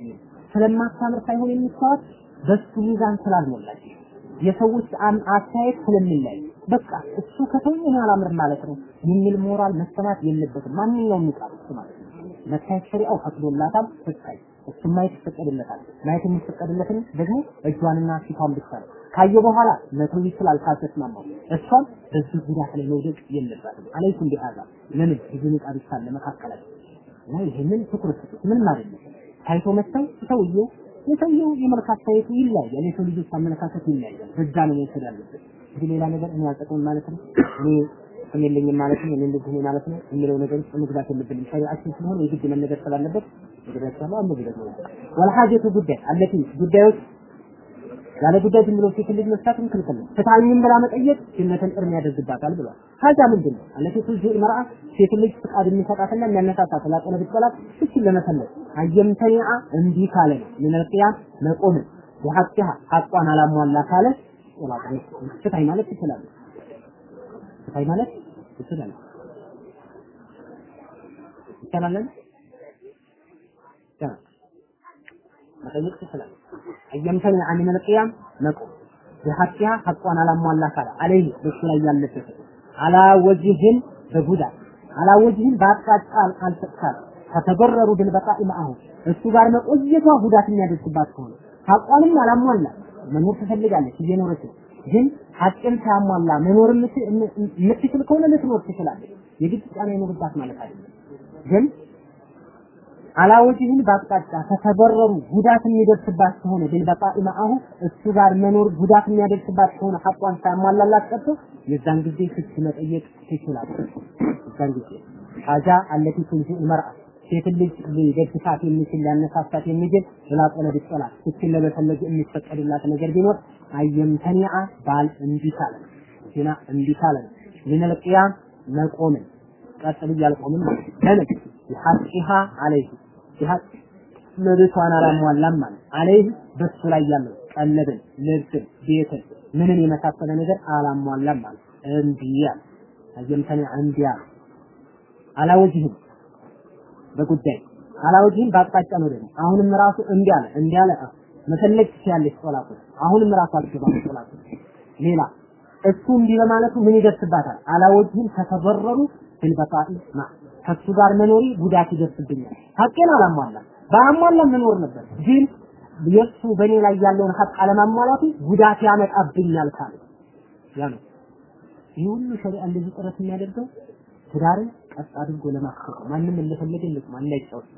ስለማታምር ሳይሆን የሚታወቅ በሱ ሚዛን ስላልሞላች የሰዎች አስተያየት ስለሚለያይ በቃ እሱ ከተወኝ እኔ አላምርም ማለት ነው የሚል ሞራል መሰማት የለበትም። ማንኛውም ይቃል ማለት ነው። መታየት ሸሪዓው ፈቅዶላታል። ትታይ እሱ ማየት ይፈቀድለታል። ማየት የሚፈቀድለትን ደግሞ እጇንና ፊቷን ብቻ ነው። ካየ በኋላ መተው ይችላል ካልተስማማው። እሷም በዚህ ጉዳት ላይ መውደቅ የለባትም። አለይኩም ቢሃዛ ለምን ብዙ ንቃብ ይሳለ መካከላቸው እና ይሄንን ትኩረት ስጡት። ምን ማለት ነው? ታይቶ መተው ሰውየው የሰውየው የመልክ አስተያየቱ ይለያያል። የሰው ልጆች አመለካከት ይለያያል። በዛ ነው መውሰድ ያለበት። እንግዲህ ሌላ ነገር እኔ አልጠቅምም ማለት ነው እኔ ስም የለኝም ማለት ነው እኔ እንደዚህ ማለት ነው የሚለው ነገር ውስጥ መግባት የለብንም። ሸሪዓችን ስለሆነ የግድ መነገር ስላለበት አንድ ነገር ነው ወልሐጀቱ ጉዳይ አለቲ ጉዳዮች ያለ ጉዳይ ዝም ብሎ ሴት ልጅ መፍታትም ክልክል ነው። ፍታኝም ብላ መጠየቅ ጀነትን እርም ያደርግባታል ብሏል። ሀዛ ምንድን ነው? አለቲ ቱዚ መርአ ሴት ልጅ ፍቃድ የሚሰጣትና የሚያነሳሳት ላጠነ ብትጠላት እችን ለመፈለግ አየምተኒዓ እምቢ ካለ ነው ምን ልቅያም መቆምን ሐቋን አላሟላ ካለ ጦላቅ ፍታይ ማለት ትችላለህ። ፍታይ ማለት ትችላለህ። ይቻላል መጠየቅ ትችላለህ። አየምተኒ አሚን አልቂያም መቆም የሐቅያ ሐቋን አላሟላ ካለ አለይ በሱ ላይ ያለበት አላ ወጅህን በጉዳት አላ ወጅህን በአቅጣጫ አልፈቅታል ከተበረሩ ብልበቃኢ መአሁ እሱ ጋር መቆየቷ ጉዳት የሚያደርስባት ከሆነ። ሐቋንም አላሟላ። መኖር ትፈልጋለች። እየኖረች ግን ሐቅን ሳያሟላ መኖር የምትችል ከሆነ ልትኖር ትችላለች። የግድ ጫና ይኖርባት ማለት አይደለም። ግን አላወጅህን በአቅጣጫ ከተበረሩ ጉዳት የሚደርስባት ከሆነ ቢልበቃኢ መአሁ እሱ ጋር መኖር ጉዳት የሚያደርስባት ከሆነ ሐቋን ሳያሟላላት ቀርቶ የዛን ጊዜ ፍች መጠየቅ ትችላለች። የዛን ጊዜ ሐጃ አለቲ ቱንዚኡ መርአ ሴት ልጅ ሊደግፋት የሚችል ሊያነሳሳት የሚችል ብላ ጠለብ ፍችን ለመፈለግ የሚፈቀድላት ነገር ቢኖር አየምተኒዓ ባል እምቢ ካለ ዜና እምቢ ካለ መቆምን ቀጥ ብዬ አልቆምም ማለት አለይህ ይሐቅ መብቷን አላሟላም ማለት አለይህ በሱ ላይ ያለው ቀለብን፣ ልብስን፣ ቤትን ምንን የመሳሰለ ነገር አላሟላም ማለት እምቢ አለ አየምተኒዓ እምቢ አላወጅህም በጉዳይ አላወጅህም በአቅጣጫ ነው ደግሞ አሁንም ራሱ እምቢ አለ መፈለግ ትችያለሽ ሶላቱ አሁንም ራሱ አትገባም ሶላቱ ሌላ እሱ እምቢ በማለቱ ምን ይደርስባታል? አላወጅህም ከተበረሩ ፊልበቃኢ ማ ከሱ ጋር መኖሪ ጉዳት ይደርስብኛል። ሀቄን አላሟላ በአሟላ መኖር ነበር። ግን የሱ በእኔ ላይ ያለውን ሀቅ አለማሟላቱ ጉዳት ያመጣብኛል ካለ ያ ነው። ይህ ሁሉ ሸሪዓ እንደዚህ ጥረት የሚያደርገው ትዳርን ቀጥ አድርጎ ለማስቀር ማንም እንደፈለገ ላይ ጫውት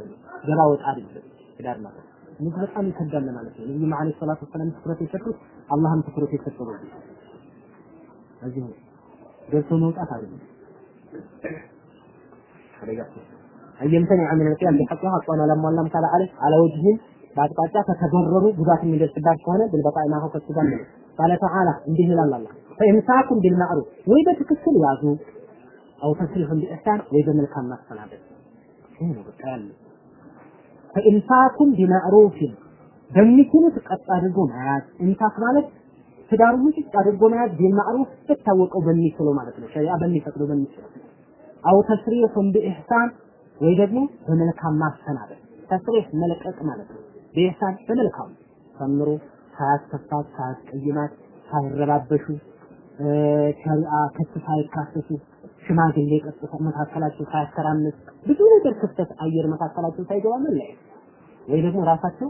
ገባ ወጣ አይደለም ትዳር ማለት ይህ በጣም ይከብዳል ማለት ነው። ነብዩ መሐመድ ሰለላሁ ዐለይሂ ትኩረት የሰጡት አላህም ትኩረት የሰጠው በዚህ እዚህ ነው። ገብቶ መውጣት አይደለም። አየምተን አሚን አልቂያም ቢሐቅ ሐቋን አላሟላም ካለ አለ አለ ወጅህን በአቅጣጫ ከተበረሩ ጉዳት የሚደርስባት ከሆነ ብልበቃ ማሁ ከሱ ነው። ቃለ ተዓላ እንዲህ ይላል አላህ ፈኢምሳኩም ቢልማዕሩፍ ወይ በትክክል ያዙ። አው ተስሪሑን ቢኢሕሳን ወይ በመልካም ማስተናገድ። ይህ ነው በቃ ያለው ፈኢምሳኩም ቢማዕሩፍን በሚችሉት ቀጥ አድርጎ መያዝ። ኢምሳክ ማለት ትዳሩ ውጭ አድርጎ መያዝ ቢልማዕሩፍ በታወቀው በሚችለው ማለት ነው ሸሪዓ በሚፈቅደው በሚችለው። አው ተስሪሑን ቢኢሕሳን ወይ ደግሞ በመልካም ማስተናገድ ተስሪሕ መለቀቅ ማለት ነው። በኢሕሳን በመልካም ሰምሮ ሳያስከፋት ሳያስቀይማት ሳይረባበሹ ሸሪዓ ክስ ሳይካሰሱ ሽማግሌ ቀጥታ መካከላቸው ሳያተራምስ ብዙ ነገር ክፍተት አየር መካከላቸው ሳይገባ መለያየት ወይ ደግሞ ራሳቸው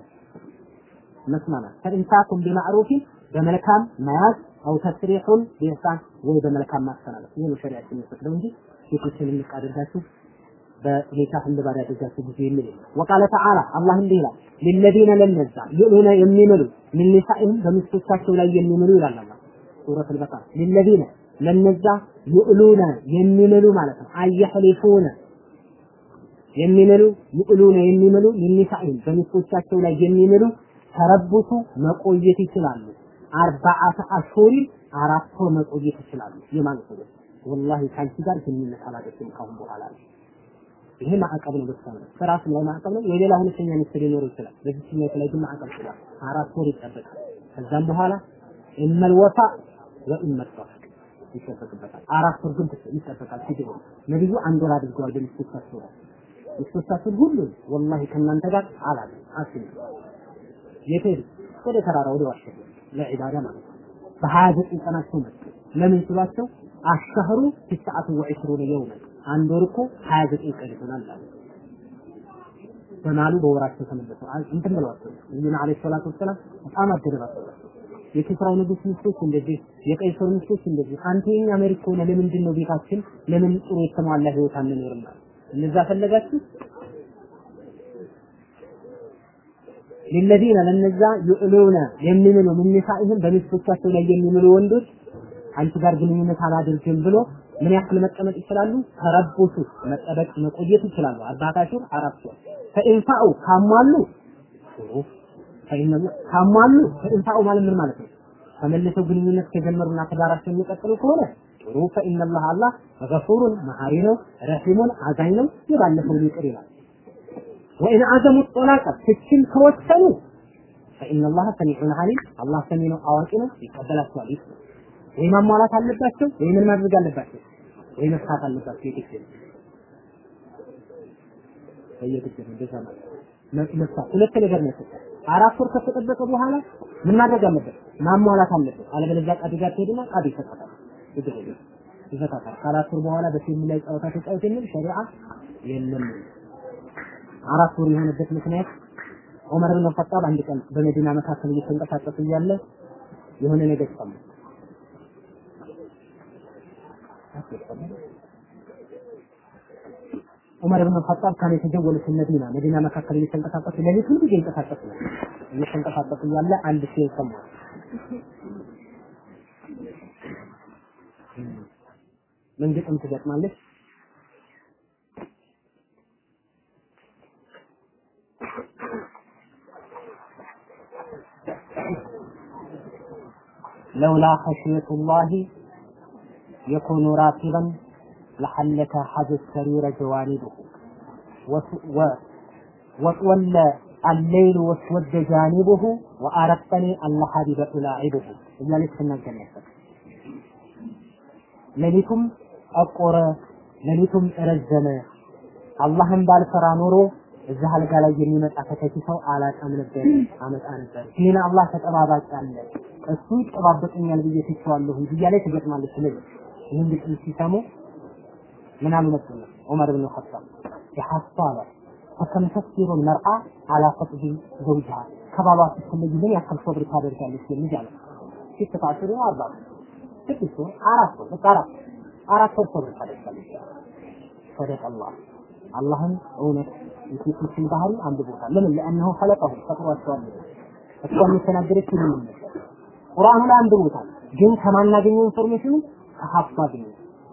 መስማማት። ፈኢንሳኩም ቢማዕሩፊን በመልካም መያዝ አው ተስሪሑን ቢኢሕሳን ወይ በመልካም ማስተላለፍ። ይህ ነው ሸሪዓችን የሚፈቅደው እንጂ ሴቶችን እንቅ አድርጋችሁ በኒካህ እንደባድ ያደርጋችሁ ጊዜ የሚል ወቃለ ተዓላ አላህ እንዲህ ይላል ሊለዚነ ለነዛ ዩእሉነ የሚምሉ ሚን ኒሳኢህም በሚስቶቻቸው ላይ የሚምሉ ይላል አላህ። ሱረት አልበቀራ ሊለዚነ ለነዛ ዩእሉነ የሚምሉ ማለት ነው። አየሕሊፉነ የሚምሉ ዩእሉነ የሚምሉ ኒሳኢህም በሚስቶቻቸው ላይ የሚምሉ ተረቡሱ መቆየት ይችላሉ። አርባዓተ አሽሁሪን አራት ወር መቆየት ይችላሉ። የማን ሰዎች ወላሂ ከአንቺ ጋር ግንኙነት አላደርግም ካሁን በኋላ ነው። ይሄ ማዕቀብ ነው በሳ ነው። ላይ ማዕቀብ ነው። የሌላ ሁለተኛ ሚስት ሊኖረው ይችላል። በዚህኛው ላይ ግን ማዕቀብ ይችላል። አራት ወር ይጠበቃል። ከዛም በኋላ ኢመል ወፋ ይጠበቅበታል አራት ግን ይጠበቃል ሲገቡ ነብዩ አንድ ወር አድርገዋል በሚስቶቻቸው ላይ ሚስቶቻችን ሁሉ ወላሂ ከእናንተ ጋር አላለ አስኝ የት ወደ ተራራ ወደ ዋሻ ለዒባዳ ማለት በሀያ ዘጠኝ ቀናቸው መጡ ለምን ሲሏቸው አሸህሩ ትስዓቱ ወዕሽሩነ የውመን አንድ ወር እኮ 29 ቀን ይሆናል አሉ። በማሉ በወራቸው ተመለሱ። እንትን ብለዋቸው ነብዩና አለይሂ ሰላቱ ወሰላም በጣም አደረባቸው። የኪስራው ንጉስ ሚስቶች እንደዚህ፣ የቀይሰር ሚስቶች እንደዚህ። አንተ የኛ መሪ ከሆነ ለምንድን ነው ቤታችን ለምን ጥሩ የተሟላ ህይወት አንኖርም? እነዛ ፈለጋችሁ ለለዚነ ለነዛ ዩዕሉነ የሚምሉ ምን በሚስቶቻቸው ላይ የሚምሉ ወንዶች አንቺ ጋር ግንኙነት አላደርግም ብሎ ምን ያክል መቀመጥ ይችላሉ? ተረቡሱ መጠበቅ መቆየት ይችላሉ። አርባታ ሹር አራት ወር ፈኢንፋኡ ካሟሉ ፈኢነሁ ካሟሉ ፈኢንፋኡ ማለት ምን ማለት ነው? ተመልሰው ግንኙነት ከጀመሩና ትዳራቸው የሚቀጥሉ ከሆነ ጥሩ። ፈኢነላህ አላህ ገፉሩን መሐሪ ነው፣ ረሂሙን አዛኝ ነው፣ የባለፈውን ይቅር ይላል። ወኢን አዘሙ ጦላቀ ፍችን ከወሰኑ ፈኢነ አላህ ሰሚዑን አሊም አላህ ሰሚ ነው አዋቂ ነው ይቀበላቸዋል። ይስ ወይ ማሟላት አለባቸው ወይ ምን ማድረግ አለባቸው ወይ መፍታት አለባቸው። የግድ በየግድ እንደዛ ማለት መፍታት ሁለት ነገር ነው አራት ወር ከተጠበቀ በኋላ ምን ማድረግ አለበት? ማሟላት አለበት። አለበለዚያ ቃዲ ጋር ትሄድና ቃዲ ይፈታታል። ከአራት ወር በኋላ በፊልም ላይ ጨዋታ ተጫወት የሚል ሸሪዓ የለም። አራት ወር የሆነበት ምክንያት ዑመር ብን ኸጣብ አንድ ቀን በመዲና መካከል እየተንቀሳቀሱ እያለ የሆነ ነገር ሰሙ። ዑመር ብን ኸጣብ ካን የተጀወሉ ፊ መዲና መዲና መካከል እየተንቀሳቀሱ ለሊት ሁሉ ጊዜ ይንቀሳቀሱ እየተንቀሳቀሱ እያለ አንድ ሲል ሰማ። ምን ግጥም ትገጥማለች? ለውላ ኸሽየቱላሂ የኩኑ ራኪበን راكبا لحلك حج السرير جوانبه وتولى الليل واسود جانبه وأردتني أن حبيب ألاعبه إلا لسنا الجنة ሌሊቱም ጠቆረ፣ ሌሊቱም ረዘመ። አላህን ባልፈራ ኖሮ እዛ አልጋ ላይ የሚመጣ ተተኪ ሰው አላጣም ነበር፣ አመጣ ነበር። ግን አላህ ተጠባባቂ አለ፣ እሱ ይጠባበቀኛል ብዬ ትቼዋለሁ ብያ ላይ ትገጥማለች። ስለዚህ ይህን ግጥም ሲሰሙ ምን አሉ መሰለህ ዑመር ብን ኸጣብ ፈከም ተስቢሩ መርአ አላ ፈቅዲ ዘውጅሃ ከባሏ ስትለይ ምን ያክል ሶብር ታደርጋለች የሚል አለ ሲተፋሲሩ አርባ ስድስት አራት ወር አራት አራት ወር ሶብር ታደርጋለች ሰደቅ አላህ አላህን እውነት የሴቶችን ባህሪ አንብቦታል ለምን ለአንሁ ኸለቀሁ ፈጥሯቸዋል እሷ የተናገረች ምን ቁርአኑ ላይ አንብቦታል ግን ከማናገኘው ኢንፎርሜሽኑ ከሀፍሷ አገኘ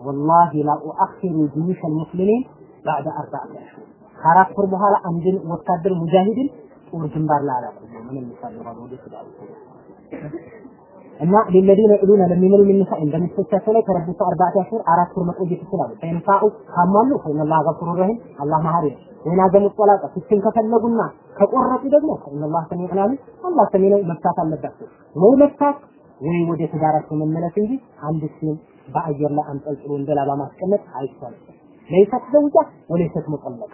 ወላሂ ላ ኡአኺሩ ጅዩሽ አልሙስሊሚን ባዕደ አርባዕት አሽሁር ከአራት ወር በኋላ አንድን ወታደር ሙጃሂድን ጦር ግንባር ላይ አላቆመም ምንም ይፈልጋል ወደ ትዳሩ እና ለለዲነ ይሉና ለሚመሉ ምን ንሳ እንደሚስተቻቸው ላይ ተረብቶ አርባዕት አሽሁር አራት ወር መቆየት ይችላሉ ፈይንፋኡ ካሟሉ ፈኢነላህ ገፉሩ ረሂም አላህ መሐሪ ነው ወይና ጦላቃ ፍችን ከፈለጉና ከቆረጡ ደግሞ ፈኢነላህ ሰሚዑን አላህ ሰሚ ነው መፍታት አለባቸው ወይ መፍታት ወይ ወደ ትዳራቸው መመለስ እንጂ አንድ ሲል በአየር ላይ አንጠልጥሎ እንደ ላባ ማስቀመጥ አይቻልም። ለይሰት ዘውጃ ወለይሰት ሙጠለቃ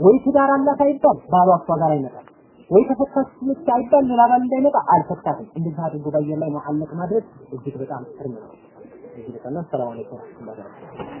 ወይ ትዳር አላት አይባል ባሏ እሷ ጋር አይመጣም። ወይ ተፈታች ብቻ አይባል ሌላ እንዳይመጣ አልፈታትም። እንደዚህ አድርጎ በአየር ላይ መሐለቅ ማድረግ እጅግ በጣም እርም ነው። እጅግ በጣም ሰላም አለይኩም